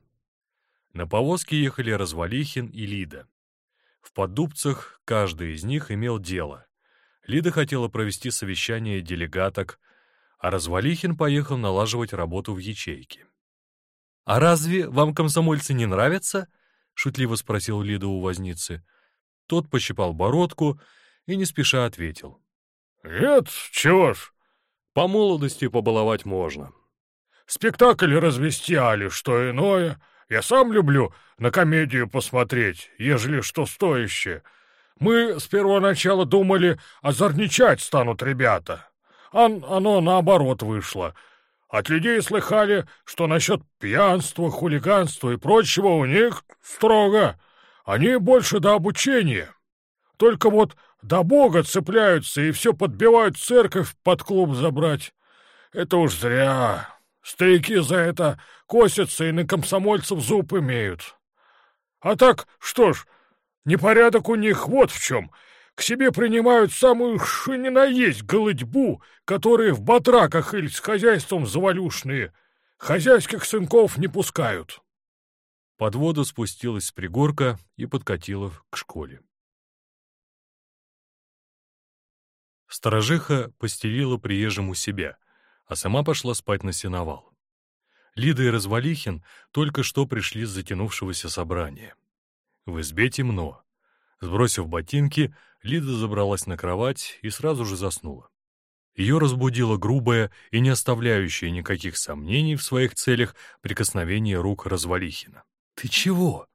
На повозке ехали Развалихин и Лида. В поддубцах каждый из них имел дело. Лида хотела провести совещание делегаток, а Развалихин поехал налаживать работу в ячейке. «А разве вам комсомольцы не нравятся?» — шутливо спросил Лида у возницы. Тот пощипал бородку и не спеша ответил. «Нет, чего ж, по молодости побаловать можно». «Спектакль развести, али что иное. Я сам люблю на комедию посмотреть, ежели что стоящее. Мы с первого начала думали, озорничать станут ребята. А оно наоборот вышло. От людей слыхали, что насчет пьянства, хулиганства и прочего у них строго. Они больше до обучения. Только вот до Бога цепляются и все подбивают церковь под клуб забрать. Это уж зря. Старики за это косятся и на комсомольцев зуб имеют. А так, что ж, непорядок у них вот в чем. К себе принимают самую шинина есть голодьбу, которые в батраках или с хозяйством завалюшные. Хозяйских сынков не пускают. Под воду спустилась с пригорка и подкатила к школе. Сторожиха постелила приезжему себя, а сама пошла спать на сеновал. Лида и Развалихин только что пришли с затянувшегося собрания. В избе темно. Сбросив ботинки, Лида забралась на кровать и сразу же заснула. Ее разбудило грубое и не оставляющее никаких сомнений в своих целях прикосновение рук Развалихина. «Ты чего?»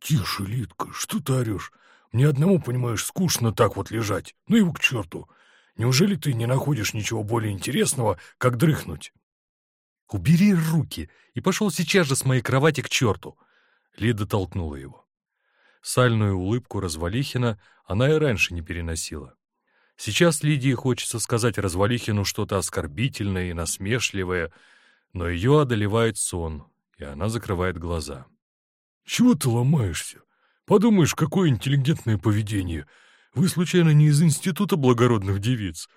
«Тише, Лидка, что ты орешь? Мне одному, понимаешь, скучно так вот лежать. Ну его к черту. Неужели ты не находишь ничего более интересного, как дрыхнуть?» «Убери руки и пошел сейчас же с моей кровати к черту!» Лида толкнула его. Сальную улыбку Развалихина она и раньше не переносила. Сейчас Лидии хочется сказать Развалихину что-то оскорбительное и насмешливое, но ее одолевает сон, и она закрывает глаза. «Чего ты ломаешься? Подумаешь, какое интеллигентное поведение!» Вы, случайно, не из Института благородных девиц?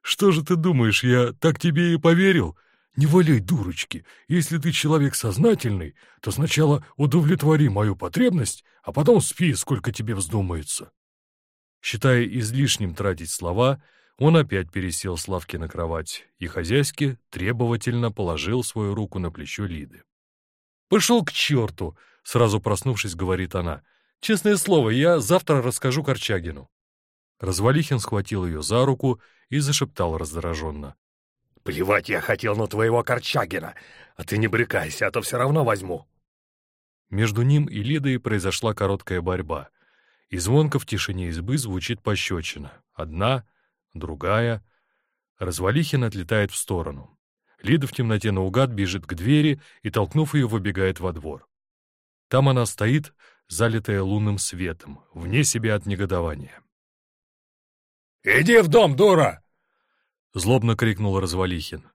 Что же ты думаешь, я так тебе и поверил? Не валяй дурочки. Если ты человек сознательный, то сначала удовлетвори мою потребность, а потом спи, сколько тебе вздумается». Считая излишним тратить слова, он опять пересел с лавки на кровать и хозяйски требовательно положил свою руку на плечо Лиды. «Пошел к черту!» — сразу проснувшись, говорит она. «Честное слово, я завтра расскажу Корчагину». Развалихин схватил ее за руку и зашептал раздраженно. «Плевать я хотел на твоего Корчагина, а ты не брекайся, а то все равно возьму». Между ним и Лидой произошла короткая борьба, и звонко в тишине избы звучит пощечина. Одна, другая. Развалихин отлетает в сторону. Лида в темноте наугад бежит к двери и, толкнув ее, выбегает во двор. Там она стоит, залитая лунным светом, вне себя от негодования. «Иди в дом, дура!» — злобно крикнул Развалихин.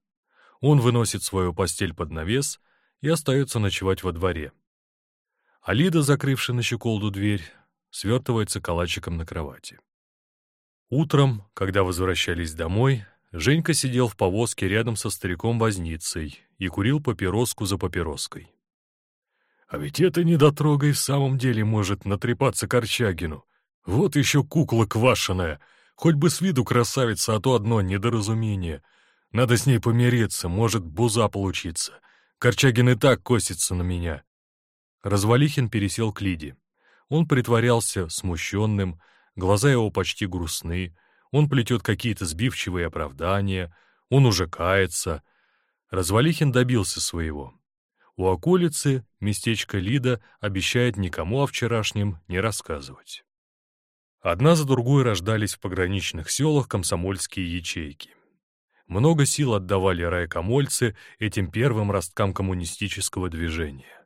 Он выносит свою постель под навес и остается ночевать во дворе. Алида, закрывшая на щеколду дверь, свертывается калачиком на кровати. Утром, когда возвращались домой, Женька сидел в повозке рядом со стариком-возницей и курил папироску за папироской. «А ведь это недотрога и в самом деле может натрепаться Корчагину. Вот еще кукла квашеная!» Хоть бы с виду красавица, а то одно недоразумение. Надо с ней помириться, может буза получиться. Корчагин и так косится на меня. Развалихин пересел к Лиде. Он притворялся смущенным, глаза его почти грустны, он плетет какие-то сбивчивые оправдания, он уже кается. Развалихин добился своего. У околицы местечко Лида обещает никому о вчерашнем не рассказывать. Одна за другой рождались в пограничных селах комсомольские ячейки. Много сил отдавали райкомольцы этим первым росткам коммунистического движения.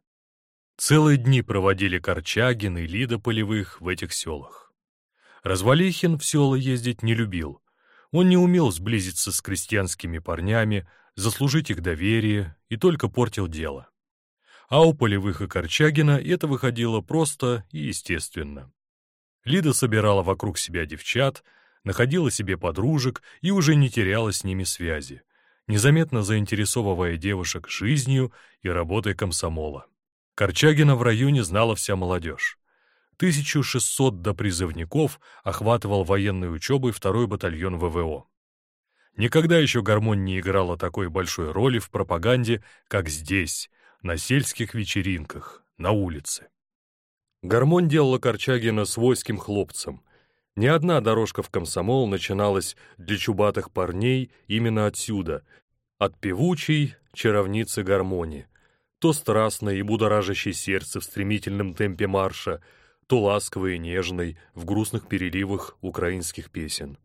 Целые дни проводили Корчагин и Лида Полевых в этих селах. Развалихин в села ездить не любил. Он не умел сблизиться с крестьянскими парнями, заслужить их доверие и только портил дело. А у Полевых и Корчагина это выходило просто и естественно. Лида собирала вокруг себя девчат, находила себе подружек и уже не теряла с ними связи, незаметно заинтересовывая девушек жизнью и работой комсомола. Корчагина в районе знала вся молодежь. 1600 допризывников охватывал военной учебой второй батальон ВВО. Никогда еще гармонь не играла такой большой роли в пропаганде, как здесь, на сельских вечеринках, на улице. Гармонь делала Корчагина свойским хлопцем. Ни одна дорожка в комсомол начиналась для чубатых парней именно отсюда, от певучей чаровницы гармони, то страстной и будоражащей сердце в стремительном темпе марша, то ласковой и нежной в грустных переливах украинских песен.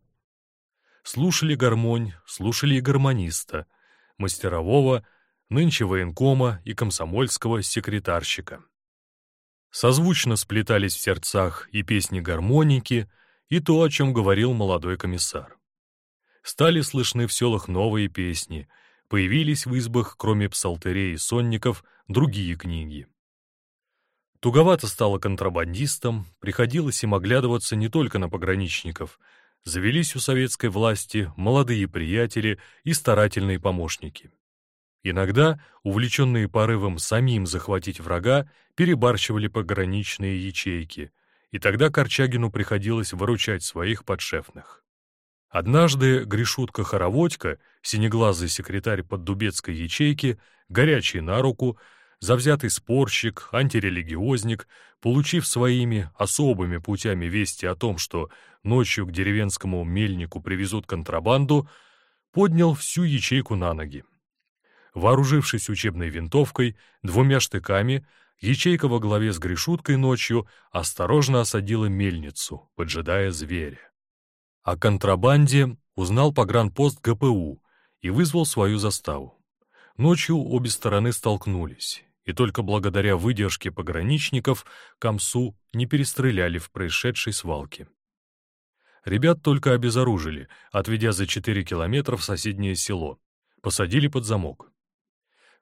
Слушали гармонь, слушали и гармониста, мастерового, нынче военкома и комсомольского секретарщика. Созвучно сплетались в сердцах и песни гармоники, и то, о чем говорил молодой комиссар. Стали слышны в селах новые песни, появились в избах, кроме псалтерей и сонников, другие книги. Туговато стало контрабандистам, приходилось им оглядываться не только на пограничников, завелись у советской власти молодые приятели и старательные помощники. Иногда, увлеченные порывом самим захватить врага, перебарщивали пограничные ячейки, и тогда Корчагину приходилось выручать своих подшефных. Однажды Гришутка-хороводька, синеглазый секретарь поддубецкой ячейки, горячий на руку, завзятый спорщик, антирелигиозник, получив своими особыми путями вести о том, что ночью к деревенскому мельнику привезут контрабанду, поднял всю ячейку на ноги. Вооружившись учебной винтовкой, двумя штыками, ячейка во главе с Гришуткой ночью осторожно осадила мельницу, поджидая зверя. О контрабанде узнал погранпост ГПУ и вызвал свою заставу. Ночью обе стороны столкнулись, и только благодаря выдержке пограничников Камсу не перестреляли в происшедшей свалке. Ребят только обезоружили, отведя за 4 километра в соседнее село. Посадили под замок.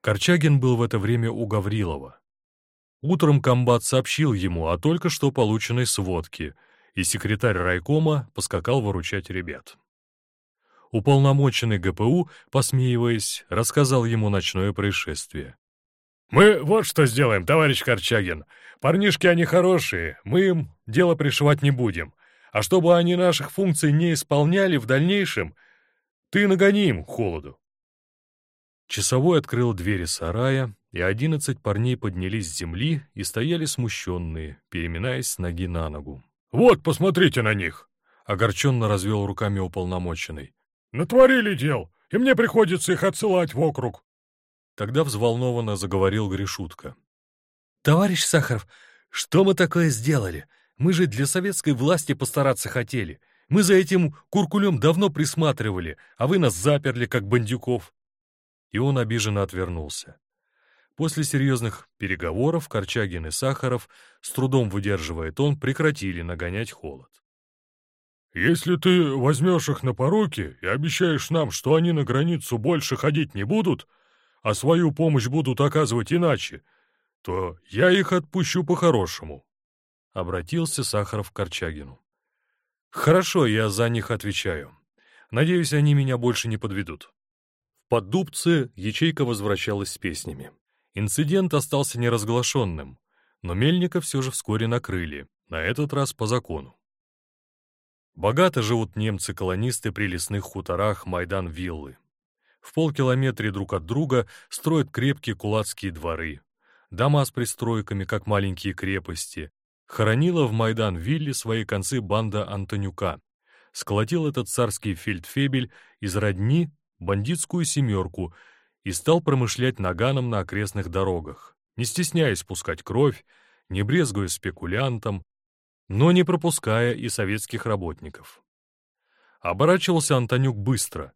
Корчагин был в это время у Гаврилова. Утром комбат сообщил ему о только что полученной сводке, и секретарь райкома поскакал выручать ребят. Уполномоченный ГПУ, посмеиваясь, рассказал ему ночное происшествие. «Мы вот что сделаем, товарищ Корчагин. Парнишки они хорошие, мы им дело пришивать не будем. А чтобы они наших функций не исполняли в дальнейшем, ты нагони им холоду. Часовой открыл двери сарая, и одиннадцать парней поднялись с земли и стояли смущенные, переминаясь с ноги на ногу. «Вот, посмотрите на них!» — огорченно развел руками уполномоченный. «Натворили дел, и мне приходится их отсылать в округ». Тогда взволнованно заговорил Гришутка. «Товарищ Сахаров, что мы такое сделали? Мы же для советской власти постараться хотели. Мы за этим куркулем давно присматривали, а вы нас заперли, как бандюков и он обиженно отвернулся. После серьезных переговоров Корчагин и Сахаров, с трудом выдерживая тон, прекратили нагонять холод. «Если ты возьмешь их на поруки и обещаешь нам, что они на границу больше ходить не будут, а свою помощь будут оказывать иначе, то я их отпущу по-хорошему», — обратился Сахаров к Корчагину. «Хорошо, я за них отвечаю. Надеюсь, они меня больше не подведут». Под Дубце ячейка возвращалась с песнями. Инцидент остался неразглашенным, но Мельника все же вскоре накрыли, на этот раз по закону. Богато живут немцы-колонисты при лесных хуторах Майдан-Виллы. В полкилометре друг от друга строят крепкие кулацкие дворы, дома с пристройками, как маленькие крепости. Хоронила в Майдан-Вилле свои концы банда Антонюка. Сколотил этот царский фельдфебель из родни бандитскую семерку и стал промышлять наганом на окрестных дорогах, не стесняясь пускать кровь, не брезгуя спекулянтам, но не пропуская и советских работников. Оборачивался Антонюк быстро.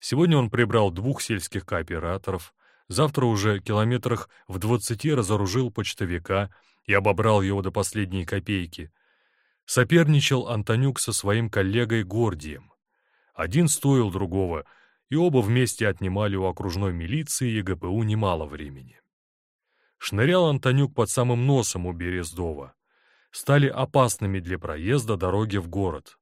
Сегодня он прибрал двух сельских кооператоров, завтра уже километрах в двадцати разоружил почтовика и обобрал его до последней копейки. Соперничал Антонюк со своим коллегой Гордием. Один стоил другого, и оба вместе отнимали у окружной милиции и ГПУ немало времени. Шнырял Антонюк под самым носом у Берездова. Стали опасными для проезда дороги в город.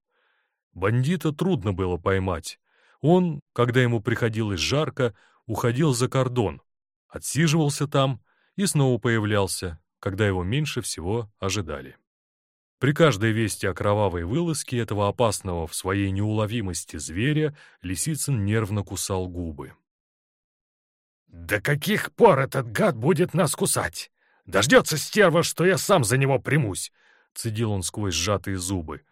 Бандита трудно было поймать. Он, когда ему приходилось жарко, уходил за кордон, отсиживался там и снова появлялся, когда его меньше всего ожидали. При каждой вести о кровавой вылазке этого опасного в своей неуловимости зверя Лисицын нервно кусал губы. «До каких пор этот гад будет нас кусать? Дождется стерва, что я сам за него примусь!» — цедил он сквозь сжатые зубы.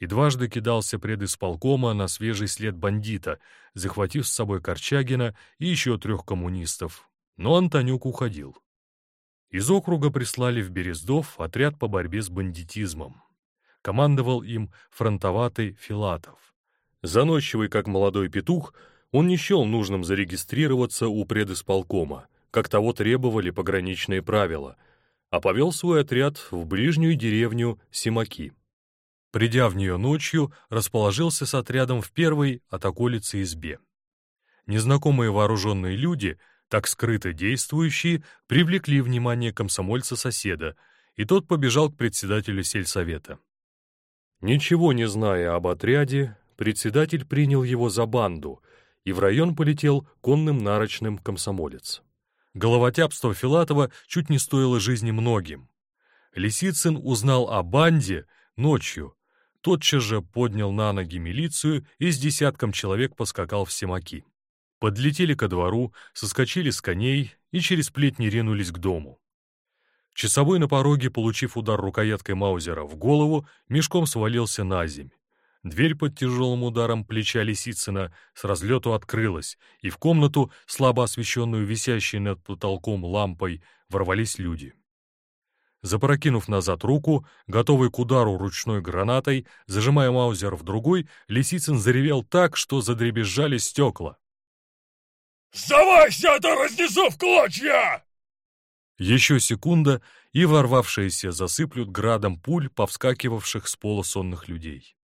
И дважды кидался пред исполкома на свежий след бандита, захватив с собой Корчагина и еще трех коммунистов. Но Антонюк уходил. Из округа прислали в Берездов отряд по борьбе с бандитизмом. Командовал им фронтоватый Филатов. Заносчивый, как молодой петух, он не счел нужным зарегистрироваться у предисполкома, как того требовали пограничные правила, а повел свой отряд в ближнюю деревню Симаки. Придя в нее ночью, расположился с отрядом в первой от околицы избе. Незнакомые вооруженные люди — так скрыто действующие привлекли внимание комсомольца-соседа, и тот побежал к председателю сельсовета. Ничего не зная об отряде, председатель принял его за банду, и в район полетел конным нарочным комсомолец. Головотяпство Филатова чуть не стоило жизни многим. Лисицын узнал о банде ночью, тотчас же поднял на ноги милицию и с десятком человек поскакал в Семаки подлетели ко двору, соскочили с коней и через плетни ринулись к дому. Часовой на пороге, получив удар рукояткой Маузера в голову, мешком свалился на земь. Дверь под тяжелым ударом плеча Лисицына с разлету открылась, и в комнату, слабо освещенную висящей над потолком лампой, ворвались люди. Запрокинув назад руку, готовый к удару ручной гранатой, зажимая Маузер в другой, Лисицын заревел так, что задребезжали стекла. «Сдавайся, а то разнесу в клочья!» Еще секунда, и ворвавшиеся засыплют градом пуль, повскакивавших с пола сонных людей.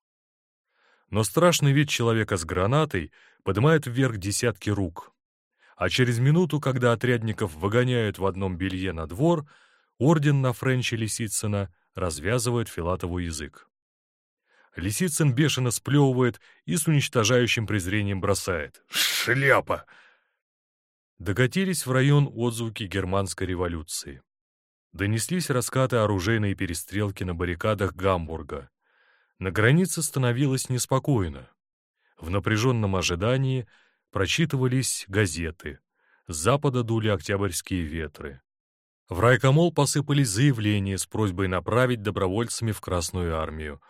Но страшный вид человека с гранатой поднимает вверх десятки рук. А через минуту, когда отрядников выгоняют в одном белье на двор, орден на Френче Лисицына развязывает Филатову язык. Лисицын бешено сплевывает и с уничтожающим презрением бросает. «Шляпа! Докатились в район отзвуки германской революции. Донеслись раскаты оружейной перестрелки на баррикадах Гамбурга. На границе становилось неспокойно. В напряженном ожидании прочитывались газеты. С запада дули октябрьские ветры. В райкомол посыпались заявления с просьбой направить добровольцами в Красную армию.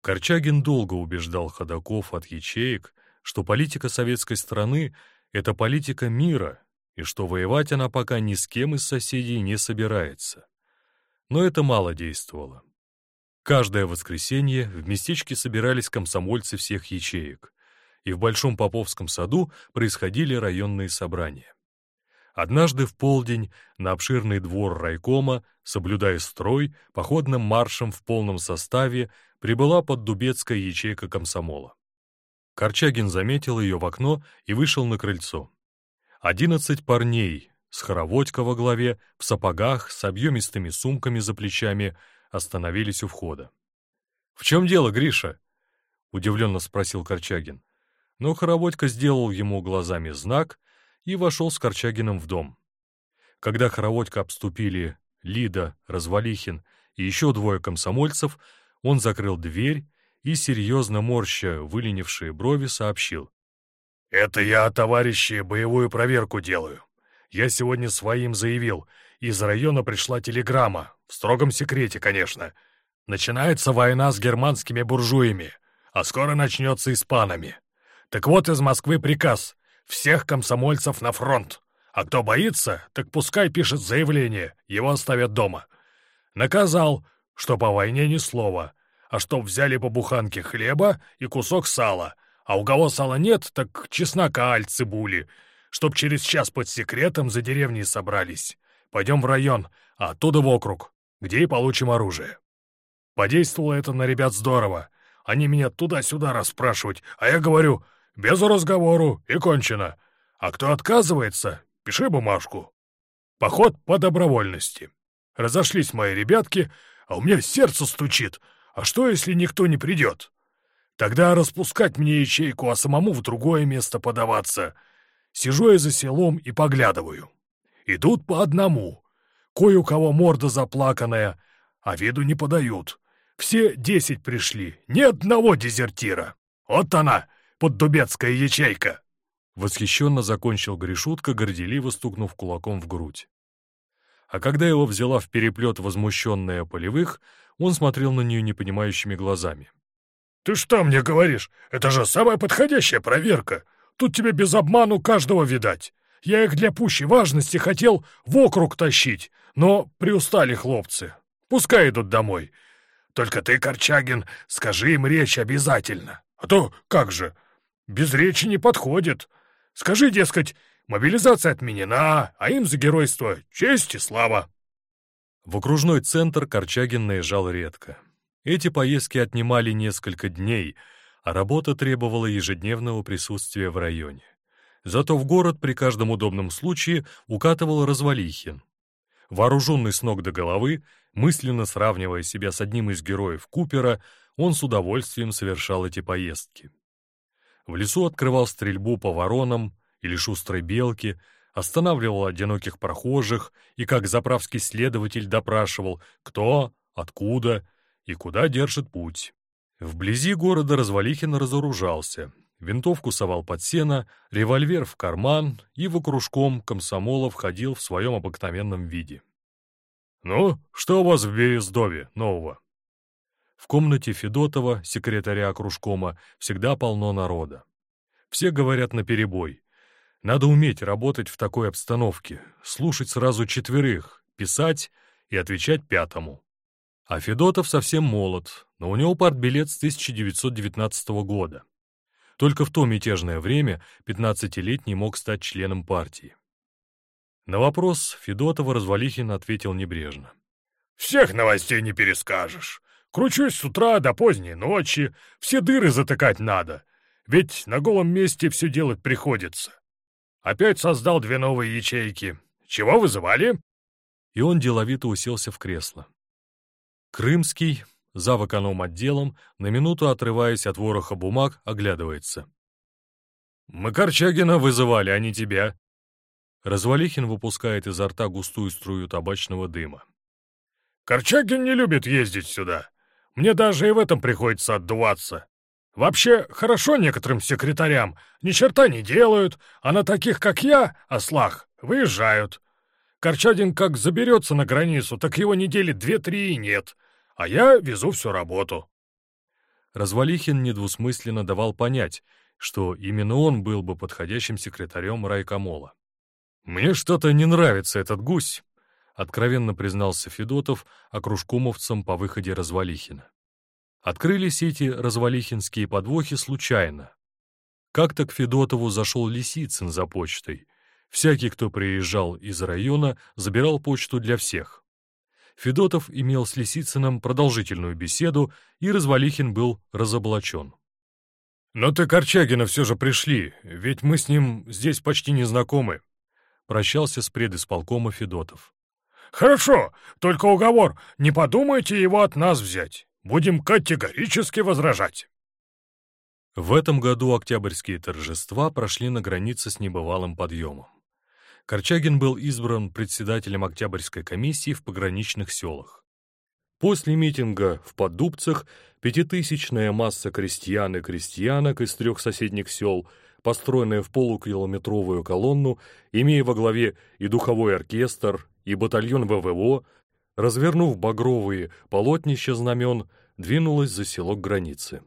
Корчагин долго убеждал ходаков от ячеек, что политика советской страны это политика мира, и что воевать она пока ни с кем из соседей не собирается. Но это мало действовало. Каждое воскресенье в местечке собирались комсомольцы всех ячеек, и в Большом Поповском саду происходили районные собрания. Однажды в полдень на обширный двор райкома, соблюдая строй, походным маршем в полном составе прибыла поддубецкая ячейка комсомола. Корчагин заметил ее в окно и вышел на крыльцо. Одиннадцать парней с хороводько во главе, в сапогах, с объемистыми сумками за плечами, остановились у входа. «В чем дело, Гриша?» — удивленно спросил Корчагин. Но Хороводько сделал ему глазами знак и вошел с Корчагиным в дом. Когда Хороводько обступили Лида, Развалихин и еще двое комсомольцев, он закрыл дверь и, серьезно морща выленившие брови, сообщил. «Это я, товарищи, боевую проверку делаю. Я сегодня своим заявил. Из района пришла телеграмма. В строгом секрете, конечно. Начинается война с германскими буржуями, а скоро начнется испанами. Так вот из Москвы приказ. Всех комсомольцев на фронт. А кто боится, так пускай пишет заявление, его оставят дома. Наказал, что по войне ни слова, а чтоб взяли по буханке хлеба и кусок сала, а у кого сала нет, так чеснока аль цибули, чтоб через час под секретом за деревней собрались. Пойдем в район, а оттуда в округ, где и получим оружие. Подействовало это на ребят здорово. Они меня туда-сюда расспрашивать, а я говорю, без разговору и кончено. А кто отказывается, пиши бумажку. Поход по добровольности. Разошлись мои ребятки, а у меня сердце стучит. А что, если никто не придет? Тогда распускать мне ячейку, а самому в другое место подаваться. Сижу я за селом и поглядываю. Идут по одному. Кое у кого морда заплаканная, а виду не подают. Все десять пришли, ни одного дезертира. Вот она, поддубецкая ячейка!» Восхищенно закончил Гришутка, горделиво стукнув кулаком в грудь. А когда его взяла в переплет возмущенная полевых, он смотрел на нее непонимающими глазами. «Ты что мне говоришь? Это же самая подходящая проверка. Тут тебе без обману каждого видать. Я их для пущей важности хотел в округ тащить, но приустали хлопцы. Пускай идут домой. Только ты, Корчагин, скажи им речь обязательно. А то как же, без речи не подходит. Скажи, дескать, мобилизация отменена, а им за геройство честь и слава. В окружной центр Корчагин наезжал редко. Эти поездки отнимали несколько дней, а работа требовала ежедневного присутствия в районе. Зато в город при каждом удобном случае укатывал Развалихин. Вооруженный с ног до головы, мысленно сравнивая себя с одним из героев Купера, он с удовольствием совершал эти поездки. В лесу открывал стрельбу по воронам или шустрой белке, останавливал одиноких прохожих и, как заправский следователь, допрашивал, кто, откуда и куда держит путь. Вблизи города Развалихин разоружался, винтовку совал под сено, револьвер в карман и в окружком комсомола входил в своем обыкновенном виде. «Ну, что у вас в Берездове нового?» В комнате Федотова, секретаря окружкома, всегда полно народа. Все говорят наперебой. Надо уметь работать в такой обстановке, слушать сразу четверых, писать и отвечать пятому. А Федотов совсем молод, но у него партбилет с 1919 года. Только в то мятежное время 15-летний мог стать членом партии. На вопрос Федотова Развалихин ответил небрежно. «Всех новостей не перескажешь. Кручусь с утра до поздней ночи, все дыры затыкать надо, ведь на голом месте все делать приходится. Опять создал две новые ячейки. Чего вызывали?» И он деловито уселся в кресло. Крымский, зав. отделом, на минуту отрываясь от вороха бумаг, оглядывается. «Мы Корчагина вызывали, а не тебя», Развалихин выпускает изо рта густую струю табачного дыма. «Корчагин не любит ездить сюда. Мне даже и в этом приходится отдуваться. Вообще, хорошо некоторым секретарям. Ни черта не делают, а на таких, как я, ослах, выезжают. Корчагин как заберется на границу, так его недели две-три и нет. А я везу всю работу». Развалихин недвусмысленно давал понять, что именно он был бы подходящим секретарем райкомола. «Мне что-то не нравится этот гусь», — откровенно признался Федотов окружкомовцам по выходе Развалихина. Открылись эти развалихинские подвохи случайно. Как-то к Федотову зашел Лисицын за почтой. Всякий, кто приезжал из района, забирал почту для всех. Федотов имел с Лисицыным продолжительную беседу, и Развалихин был разоблачен. «Но ты, Корчагина, все же пришли, ведь мы с ним здесь почти не знакомы», Прощался с предисполкома Федотов. «Хорошо, только уговор, не подумайте его от нас взять. Будем категорически возражать». В этом году октябрьские торжества прошли на границе с небывалым подъемом. Корчагин был избран председателем Октябрьской комиссии в пограничных селах. После митинга в Поддубцах пятитысячная масса крестьян и крестьянок из трех соседних сел – построенная в полукилометровую колонну, имея во главе и духовой оркестр, и батальон ВВО, развернув багровые полотнища знамен, двинулась за село к границе.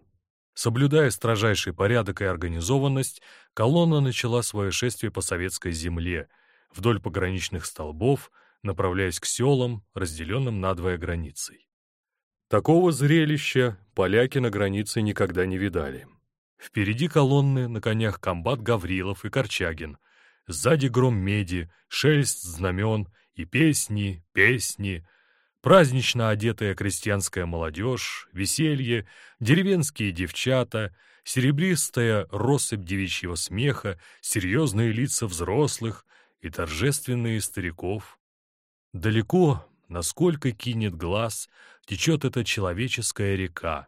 Соблюдая строжайший порядок и организованность, колонна начала свое шествие по советской земле, вдоль пограничных столбов, направляясь к селам, разделенным надвое границей. Такого зрелища поляки на границе никогда не видали. Впереди колонны на конях комбат Гаврилов и Корчагин. Сзади гром меди, шелест знамен и песни, песни. Празднично одетая крестьянская молодежь, веселье, деревенские девчата, серебристая россыпь девичьего смеха, серьезные лица взрослых и торжественные стариков. Далеко, насколько кинет глаз, течет эта человеческая река.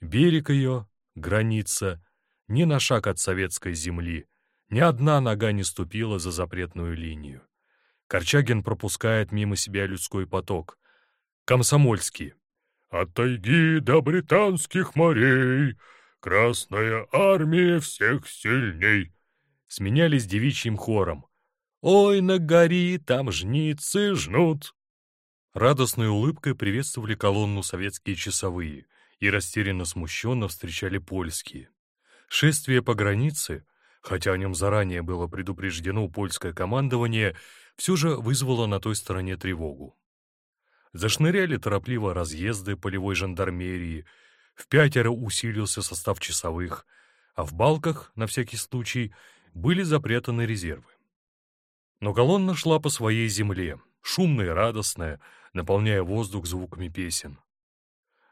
Берег ее, граница, ни на шаг от советской земли, ни одна нога не ступила за запретную линию. Корчагин пропускает мимо себя людской поток. Комсомольский. «От тайги до британских морей Красная армия всех сильней!» Сменялись девичьим хором. «Ой, на горе там жницы жнут!» Радостной улыбкой приветствовали колонну советские часовые и растерянно-смущенно встречали польские. Шествие по границе, хотя о нем заранее было предупреждено польское командование, все же вызвало на той стороне тревогу. Зашныряли торопливо разъезды полевой жандармерии, в пятеро усилился состав часовых, а в балках, на всякий случай, были запрятаны резервы. Но колонна шла по своей земле, шумная и радостная, наполняя воздух звуками песен.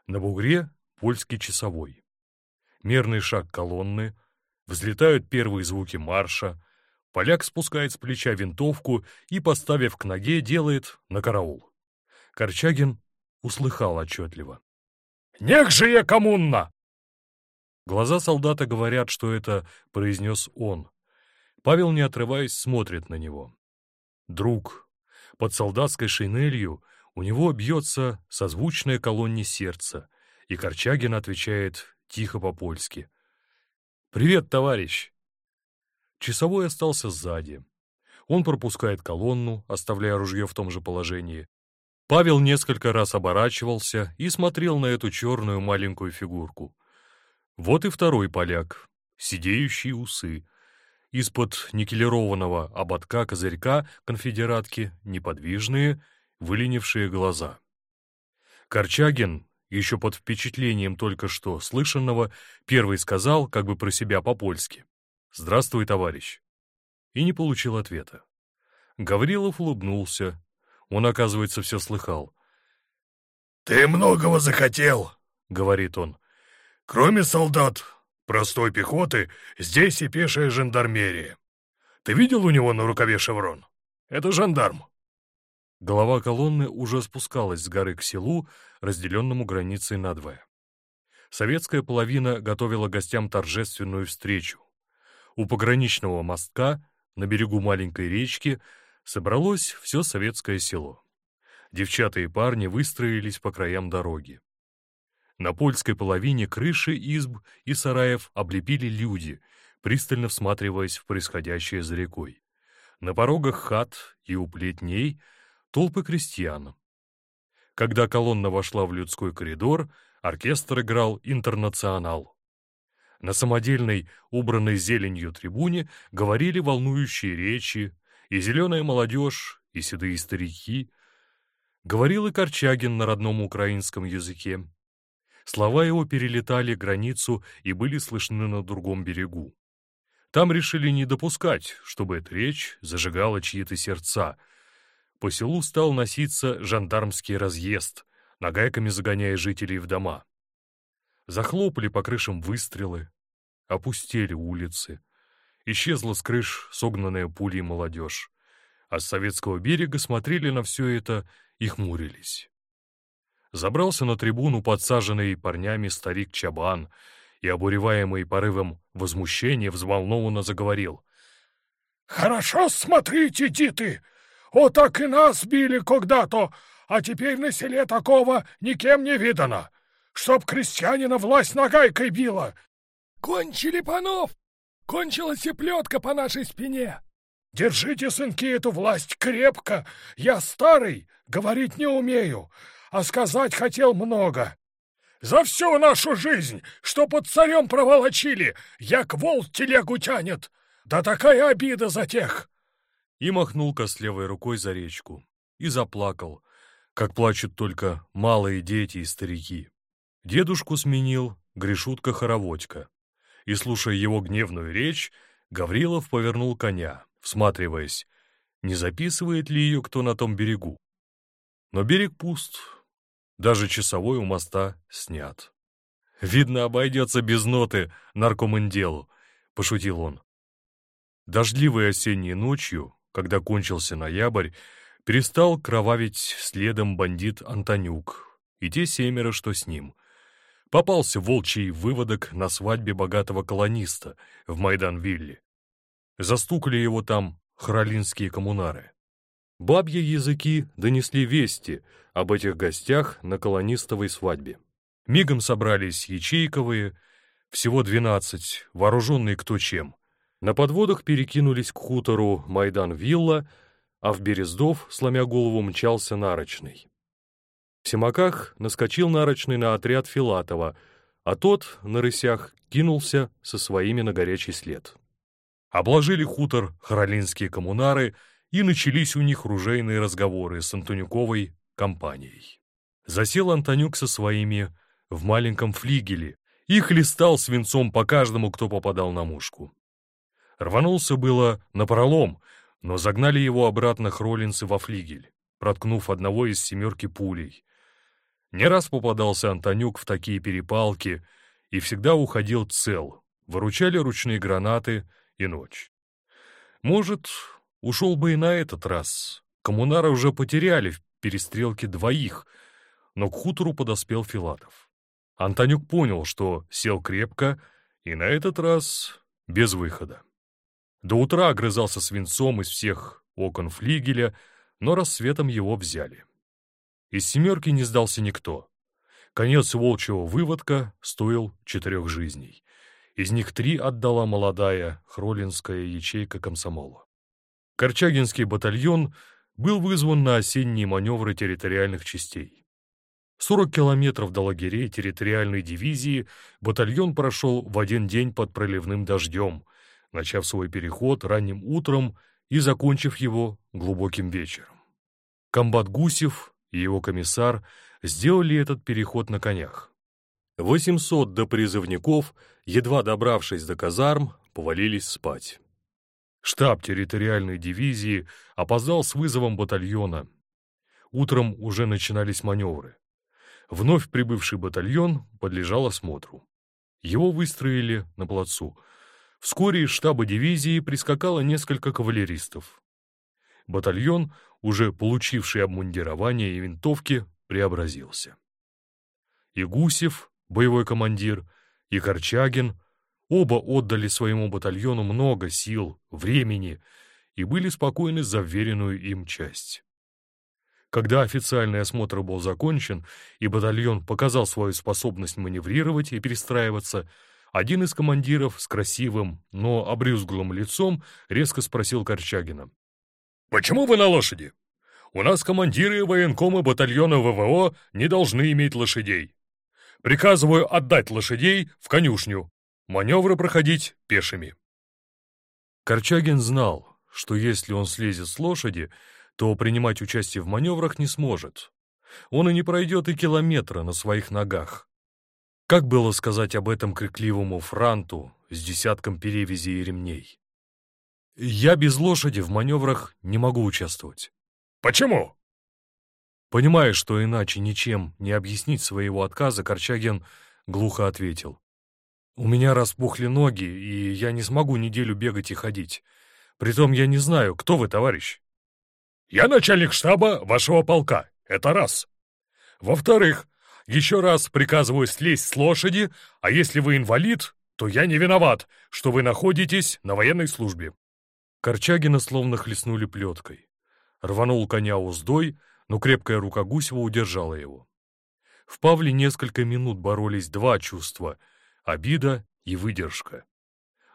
На бугре польский часовой мерный шаг колонны, взлетают первые звуки марша, поляк спускает с плеча винтовку и, поставив к ноге, делает на караул. Корчагин услыхал отчетливо. «Нех же я коммунна!» Глаза солдата говорят, что это произнес он. Павел, не отрываясь, смотрит на него. Друг, под солдатской шинелью у него бьется созвучное колонне сердца, и Корчагин отвечает тихо по-польски. «Привет, товарищ!» Часовой остался сзади. Он пропускает колонну, оставляя ружье в том же положении. Павел несколько раз оборачивался и смотрел на эту черную маленькую фигурку. Вот и второй поляк, сидеющие усы. Из-под никелированного ободка козырька конфедератки неподвижные, выленившие глаза. Корчагин, еще под впечатлением только что слышанного, первый сказал, как бы про себя по-польски. «Здравствуй, товарищ!» И не получил ответа. Гаврилов улыбнулся. Он, оказывается, все слыхал. «Ты многого захотел», — говорит он. «Кроме солдат, простой пехоты, здесь и пешая жандармерия. Ты видел у него на рукаве шеврон? Это жандарм». Голова колонны уже спускалась с горы к селу, разделенному границей надвое. Советская половина готовила гостям торжественную встречу. У пограничного мостка на берегу маленькой речки собралось все советское село. Девчата и парни выстроились по краям дороги. На польской половине крыши изб и сараев облепили люди, пристально всматриваясь в происходящее за рекой. На порогах хат и у плетней — толпы крестьян. Когда колонна вошла в людской коридор, оркестр играл «Интернационал». На самодельной, убранной зеленью трибуне говорили волнующие речи, и зеленая молодежь, и седые старики. Говорил и Корчагин на родном украинском языке. Слова его перелетали границу и были слышны на другом берегу. Там решили не допускать, чтобы эта речь зажигала чьи-то сердца — по селу стал носиться жандармский разъезд, нагайками загоняя жителей в дома. Захлопали по крышам выстрелы, опустели улицы. Исчезла с крыш согнанная пулей молодежь. А с советского берега смотрели на все это и хмурились. Забрался на трибуну подсаженный парнями старик Чабан и, обуреваемый порывом возмущения, взволнованно заговорил. «Хорошо смотрите, диты! Вот так и нас били когда-то, а теперь на селе такого никем не видано. Чтоб крестьянина власть нагайкой била. Кончили панов! Кончилась и плетка по нашей спине. Держите, сынки, эту власть крепко. Я старый, говорить не умею, а сказать хотел много. За всю нашу жизнь, что под царем проволочили, як вол телегу тянет. Да такая обида за тех!» и махнул костлевой рукой за речку. И заплакал. как плачут только малые дети и старики. Дедушку сменил Гришутка-хороводька, и, слушая его гневную речь, Гаврилов повернул коня, всматриваясь, не записывает ли ее кто на том берегу. Но берег пуст, даже часовой у моста снят. «Видно, обойдется без ноты наркоманделу», — пошутил он. Дождливой осенней ночью, когда кончился ноябрь, перестал кровавить следом бандит Антонюк и те семеро, что с ним. Попался волчий выводок на свадьбе богатого колониста в Майдан-Вилле. Застукали его там хралинские коммунары. Бабьи языки донесли вести об этих гостях на колонистовой свадьбе. Мигом собрались ячейковые, всего двенадцать, вооруженные кто чем. На подводах перекинулись к хутору Майдан-Вилла, а в Берездов, сломя голову, мчался Нарочный. В Семаках наскочил Нарочный на отряд Филатова, а тот, на рысях, кинулся со своими на горячий след. Обложили хутор хоролинские коммунары, и начались у них ружейные разговоры с Антонюковой компанией. Засел Антонюк со своими в маленьком флигеле и хлестал свинцом по каждому, кто попадал на мушку. Рванулся было напролом, но загнали его обратно хролинцы во флигель, проткнув одного из семерки пулей. Не раз попадался Антонюк в такие перепалки и всегда уходил цел, выручали ручные гранаты и ночь. Может, ушел бы и на этот раз. Коммунары уже потеряли в перестрелке двоих, но к хутору подоспел Филатов. Антонюк понял, что сел крепко и на этот раз без выхода. До утра огрызался свинцом из всех окон флигеля, но рассветом его взяли. Из «семерки» не сдался никто. Конец волчьего выводка стоил четырех жизней. Из них три отдала молодая хролинская ячейка комсомола. Корчагинский батальон был вызван на осенние маневры территориальных частей. 40 километров до лагерей территориальной дивизии батальон прошел в один день под проливным дождем, начав свой переход ранним утром и закончив его глубоким вечером. Комбат Гусев и его комиссар сделали этот переход на конях. 800 допризывников, едва добравшись до казарм, повалились спать. Штаб территориальной дивизии опоздал с вызовом батальона. Утром уже начинались маневры. Вновь прибывший батальон подлежал осмотру. Его выстроили на плацу. Вскоре из штаба дивизии прискакало несколько кавалеристов. Батальон, уже получивший обмундирование и винтовки, преобразился. И Гусев, боевой командир, и Корчагин оба отдали своему батальону много сил, времени и были спокойны за вверенную им часть. Когда официальный осмотр был закончен, и батальон показал свою способность маневрировать и перестраиваться, один из командиров с красивым, но обрюзглым лицом резко спросил Корчагина. «Почему вы на лошади? У нас командиры и военкомы батальона ВВО не должны иметь лошадей. Приказываю отдать лошадей в конюшню, маневры проходить пешими». Корчагин знал, что если он слезет с лошади, то принимать участие в маневрах не сможет. Он и не пройдет и километра на своих ногах. Как было сказать об этом крикливому франту с десятком перевязей и ремней? Я без лошади в маневрах не могу участвовать. Почему? Понимая, что иначе ничем не объяснить своего отказа, Корчагин глухо ответил. «У меня распухли ноги, и я не смогу неделю бегать и ходить. Притом я не знаю, кто вы, товарищ?» Я начальник штаба вашего полка. Это раз. Во-вторых, еще раз приказываю слезть с лошади, а если вы инвалид, то я не виноват, что вы находитесь на военной службе». Корчагина словно хлестнули плеткой. Рванул коня уздой, но крепкая рука Гусева удержала его. В Павле несколько минут боролись два чувства — обида и выдержка.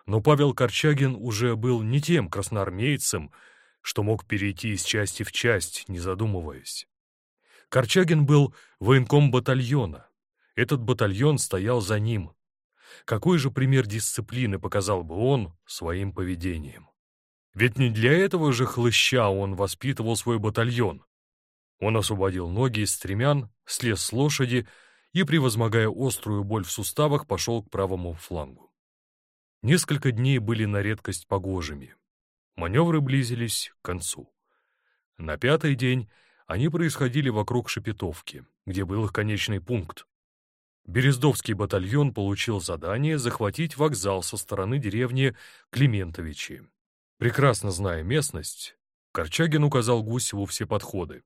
Но Павел Корчагин уже был не тем красноармейцем, что мог перейти из части в часть, не задумываясь. Корчагин был военком батальона. Этот батальон стоял за ним. Какой же пример дисциплины показал бы он своим поведением? Ведь не для этого же хлыща он воспитывал свой батальон. Он освободил ноги из стремян, слез с лошади и, превозмогая острую боль в суставах, пошел к правому флангу. Несколько дней были на редкость погожими. Маневры близились к концу. На пятый день они происходили вокруг Шепетовки, где был их конечный пункт. Берездовский батальон получил задание захватить вокзал со стороны деревни Климентовичи. Прекрасно зная местность, Корчагин указал Гусеву все подходы.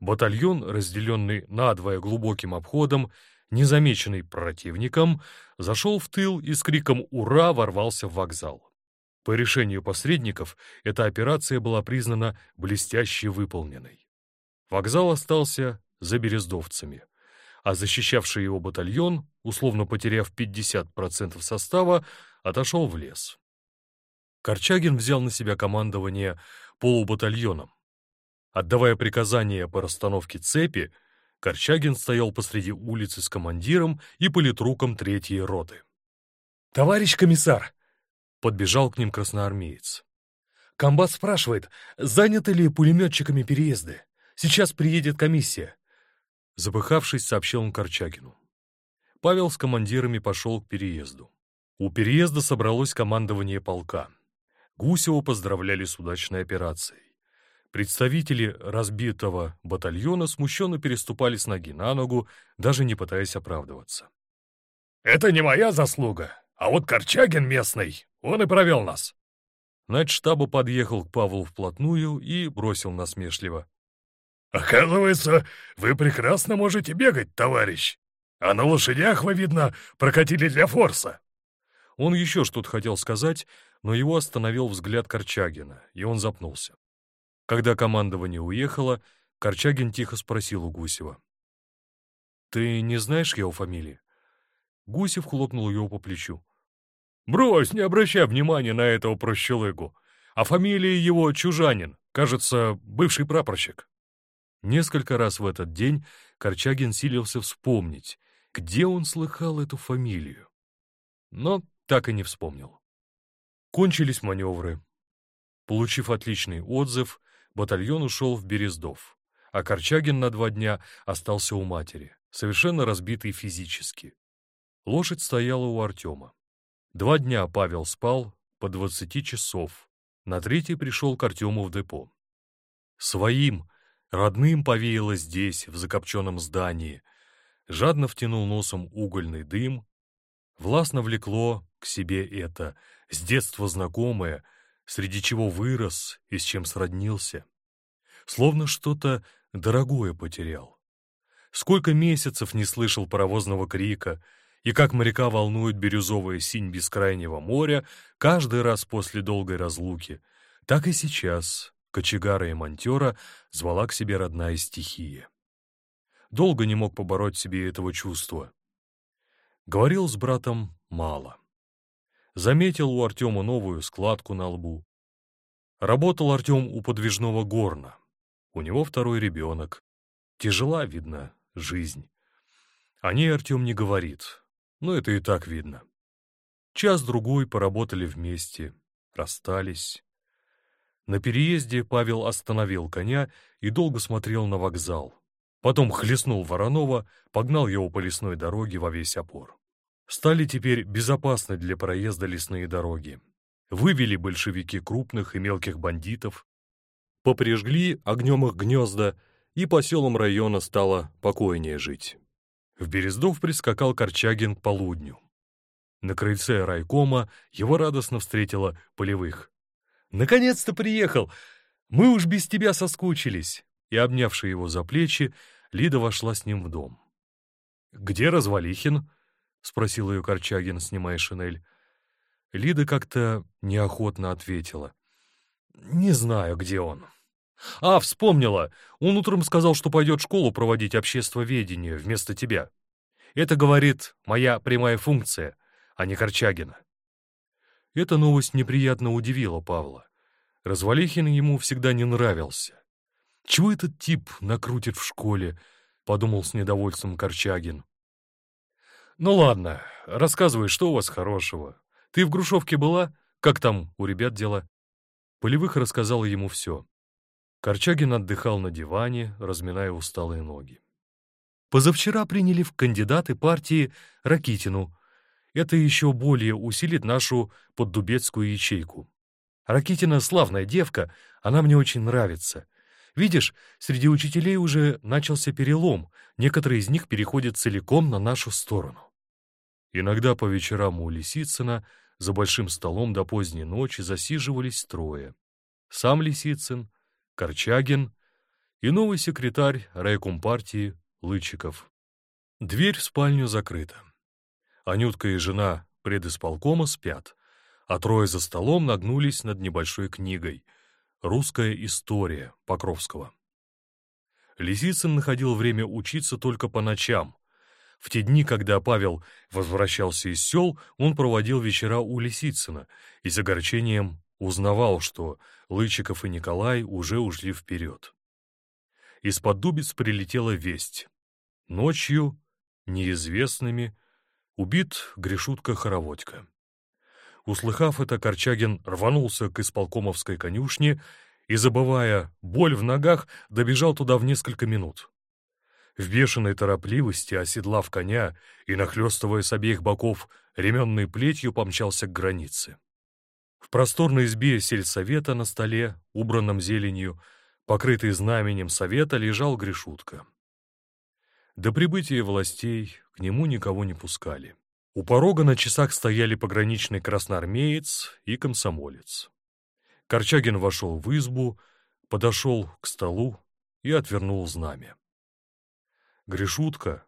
Батальон, разделенный надвое глубоким обходом, незамеченный противником, зашел в тыл и с криком «Ура!» ворвался в вокзал. По решению посредников эта операция была признана блестяще выполненной. Вокзал остался за берездовцами, а защищавший его батальон, условно потеряв 50% состава, отошел в лес. Корчагин взял на себя командование полубатальоном. Отдавая приказания по расстановке цепи, Корчагин стоял посреди улицы с командиром и политруком третьей роты. «Товарищ комиссар!» — подбежал к ним красноармеец. «Комбат спрашивает, заняты ли пулеметчиками переезды?» Сейчас приедет комиссия. Запыхавшись, сообщил он Корчагину. Павел с командирами пошел к переезду. У переезда собралось командование полка. Гусева поздравляли с удачной операцией. Представители разбитого батальона смущенно переступали с ноги на ногу, даже не пытаясь оправдываться. «Это не моя заслуга, а вот Корчагин местный, он и провел нас». Начштаба подъехал к Павлу вплотную и бросил насмешливо. «Оказывается, вы прекрасно можете бегать, товарищ. А на лошадях вы, видно, прокатили для форса». Он еще что-то хотел сказать, но его остановил взгляд Корчагина, и он запнулся. Когда командование уехало, Корчагин тихо спросил у Гусева. «Ты не знаешь его фамилии?» Гусев хлопнул его по плечу. «Брось, не обращай внимания на этого прощелыгу. А фамилия его Чужанин, кажется, бывший прапорщик». Несколько раз в этот день Корчагин силился вспомнить, где он слыхал эту фамилию. Но так и не вспомнил. Кончились маневры. Получив отличный отзыв, батальон ушел в Берездов, а Корчагин на два дня остался у матери, совершенно разбитый физически. Лошадь стояла у Артема. Два дня Павел спал по двадцати часов. На третий пришел к Артему в депо. Своим, Родным повеяло здесь, в закопченном здании. Жадно втянул носом угольный дым. Властно влекло к себе это, с детства знакомое, среди чего вырос и с чем сроднился. Словно что-то дорогое потерял. Сколько месяцев не слышал паровозного крика, и как моряка волнует бирюзовая синь бескрайнего моря каждый раз после долгой разлуки, так и сейчас кочегара и монтера звала к себе родная стихия. Долго не мог побороть себе этого чувства. Говорил с братом мало. Заметил у Артема новую складку на лбу. Работал Артем у подвижного горна. У него второй ребенок. Тяжела, видно, жизнь. О ней Артем не говорит, но это и так видно. Час-другой поработали вместе, расстались. На переезде Павел остановил коня и долго смотрел на вокзал. Потом хлестнул Воронова, погнал его по лесной дороге во весь опор. Стали теперь безопасны для проезда лесные дороги. Вывели большевики крупных и мелких бандитов, поприжгли огнем их гнезда, и по селам района стало покойнее жить. В Берездов прискакал Корчагин к полудню. На крыльце райкома его радостно встретила полевых. Наконец-то приехал! Мы уж без тебя соскучились!» И, обнявши его за плечи, Лида вошла с ним в дом. «Где Развалихин?» — спросил ее Корчагин, снимая шинель. Лида как-то неохотно ответила. «Не знаю, где он». «А, вспомнила! Он утром сказал, что пойдет в школу проводить обществоведение вместо тебя. Это, говорит, моя прямая функция, а не Корчагина». Эта новость неприятно удивила Павла. Развалихин ему всегда не нравился. «Чего этот тип накрутит в школе?» — подумал с недовольством Корчагин. «Ну ладно, рассказывай, что у вас хорошего. Ты в Грушевке была? Как там у ребят дела?» Полевых рассказал ему все. Корчагин отдыхал на диване, разминая усталые ноги. Позавчера приняли в кандидаты партии Ракитину. Это еще более усилит нашу поддубецкую ячейку. Ракитина славная девка, она мне очень нравится. Видишь, среди учителей уже начался перелом, некоторые из них переходят целиком на нашу сторону. Иногда по вечерам у Лисицына за большим столом до поздней ночи засиживались трое. Сам Лисицын, Корчагин и новый секретарь райкомпартии Лычиков. Дверь в спальню закрыта. Анютка и жена предисполкома спят, а трое за столом нагнулись над небольшой книгой «Русская история» Покровского. Лисицын находил время учиться только по ночам. В те дни, когда Павел возвращался из сел, он проводил вечера у Лисицына и с огорчением узнавал, что Лычиков и Николай уже ушли вперед. Из-под дубиц прилетела весть. Ночью, неизвестными, убит Гришутка Хороводько. Услыхав это, Корчагин рванулся к исполкомовской конюшне и, забывая боль в ногах, добежал туда в несколько минут. В бешеной торопливости, оседлав коня и нахлёстывая с обеих боков ременной плетью, помчался к границе. В просторной избе сельсовета на столе, убранном зеленью, покрытый знаменем совета, лежал Гришутка. До прибытия властей к нему никого не пускали. У порога на часах стояли пограничный красноармеец и комсомолец. Корчагин вошел в избу, подошел к столу и отвернул знамя. Гришутка,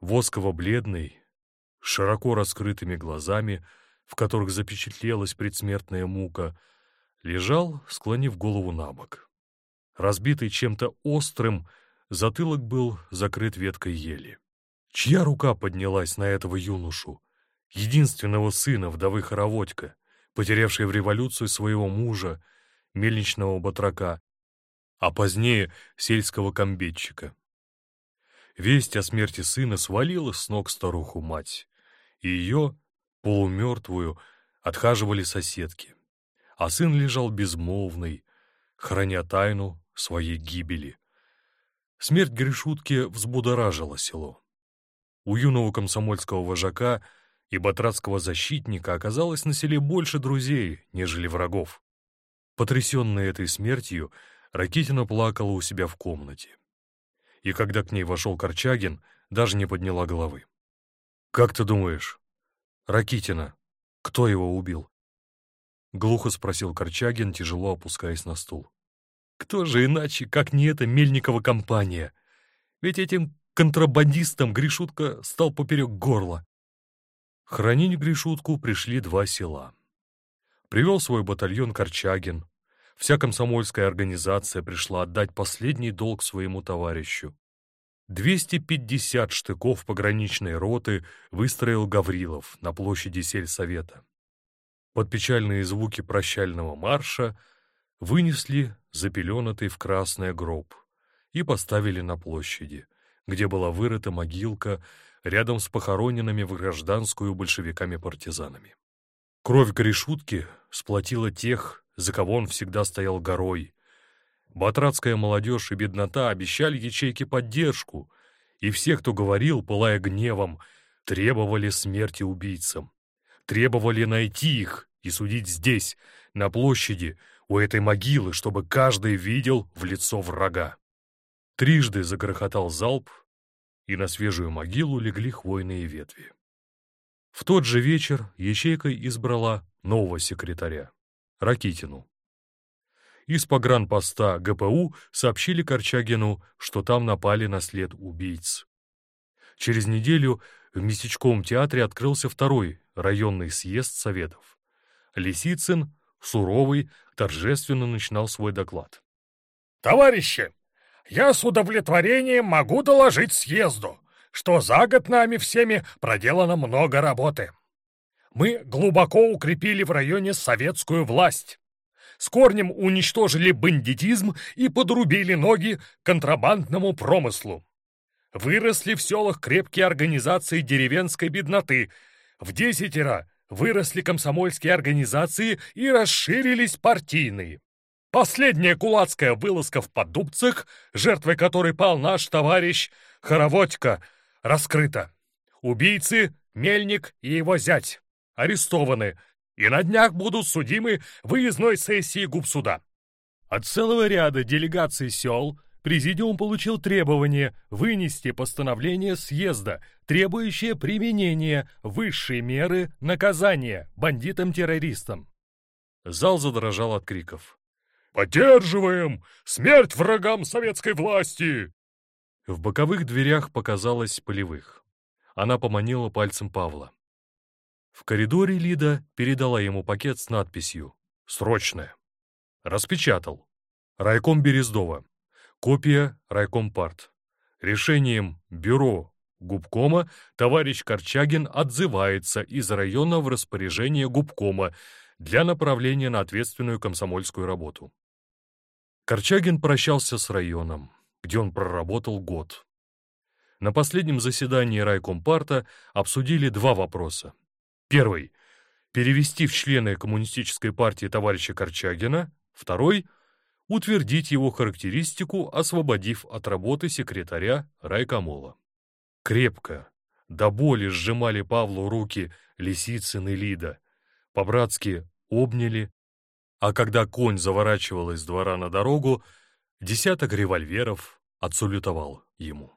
восково-бледный, широко раскрытыми глазами, в которых запечатлелась предсмертная мука, лежал, склонив голову на бок. Разбитый чем-то острым, затылок был закрыт веткой ели. Чья рука поднялась на этого юношу, единственного сына вдовы Хороводька, потерявшей в революцию своего мужа, мельничного батрака, а позднее сельского комбетчика? Весть о смерти сына свалила с ног старуху-мать, и ее, полумертвую, отхаживали соседки, а сын лежал безмолвный, храня тайну своей гибели. Смерть Гришутки взбудоражила село. У юного комсомольского вожака и батратского защитника оказалось на селе больше друзей, нежели врагов. Потрясенная этой смертью, Ракитина плакала у себя в комнате. И когда к ней вошел Корчагин, даже не подняла головы. «Как ты думаешь, Ракитина, кто его убил?» Глухо спросил Корчагин, тяжело опускаясь на стул. «Кто же иначе, как не эта Мельникова компания? Ведь этим контрабандистом Гришутка стал поперек горла. Хранить Гришутку пришли два села. Привел свой батальон Корчагин. Вся комсомольская организация пришла отдать последний долг своему товарищу. 250 штыков пограничной роты выстроил Гаврилов на площади сельсовета. Под печальные звуки прощального марша вынесли запеленатый в красный гроб и поставили на площади — где была вырыта могилка рядом с похороненными в гражданскую большевиками-партизанами. Кровь Горешутки сплотила тех, за кого он всегда стоял горой. Батратская молодежь и беднота обещали ячейке поддержку, и все, кто говорил, пылая гневом, требовали смерти убийцам. Требовали найти их и судить здесь, на площади, у этой могилы, чтобы каждый видел в лицо врага. Трижды загрохотал залп, и на свежую могилу легли хвойные ветви. В тот же вечер ячейка избрала нового секретаря, Ракитину. Из погранпоста ГПУ сообщили Корчагину, что там напали на след убийц. Через неделю в местечковом театре открылся второй районный съезд советов. Лисицын, суровый, торжественно начинал свой доклад. «Товарищи, я с удовлетворением могу доложить съезду, что за год нами всеми проделано много работы. Мы глубоко укрепили в районе советскую власть. С корнем уничтожили бандитизм и подрубили ноги контрабандному промыслу. Выросли в селах крепкие организации деревенской бедноты. В десятеро выросли комсомольские организации и расширились партийные. Последняя кулацкая вылазка в Поддубцах, жертвой которой пал наш товарищ Хороводько, раскрыта. Убийцы — Мельник и его зять. Арестованы. И на днях будут судимы выездной сессии губсуда. От целого ряда делегаций сел Президиум получил требование вынести постановление съезда, требующее применения высшей меры наказания бандитам-террористам. Зал задрожал от криков. «Поддерживаем! Смерть врагам советской власти!» В боковых дверях показалось полевых. Она поманила пальцем Павла. В коридоре Лида передала ему пакет с надписью «Срочное». Распечатал. Райком Берездова. Копия Райкомпарт. Решением Бюро Губкома товарищ Корчагин отзывается из района в распоряжение Губкома для направления на ответственную комсомольскую работу. Корчагин прощался с районом, где он проработал год. На последнем заседании райкомпарта обсудили два вопроса. Первый — перевести в члены Коммунистической партии товарища Корчагина. Второй — утвердить его характеристику, освободив от работы секретаря райкомола. Крепко, до боли сжимали Павлу руки Лисицын и Лида, по-братски обняли, а когда конь заворачивал из двора на дорогу, десяток револьверов отсулютовал ему.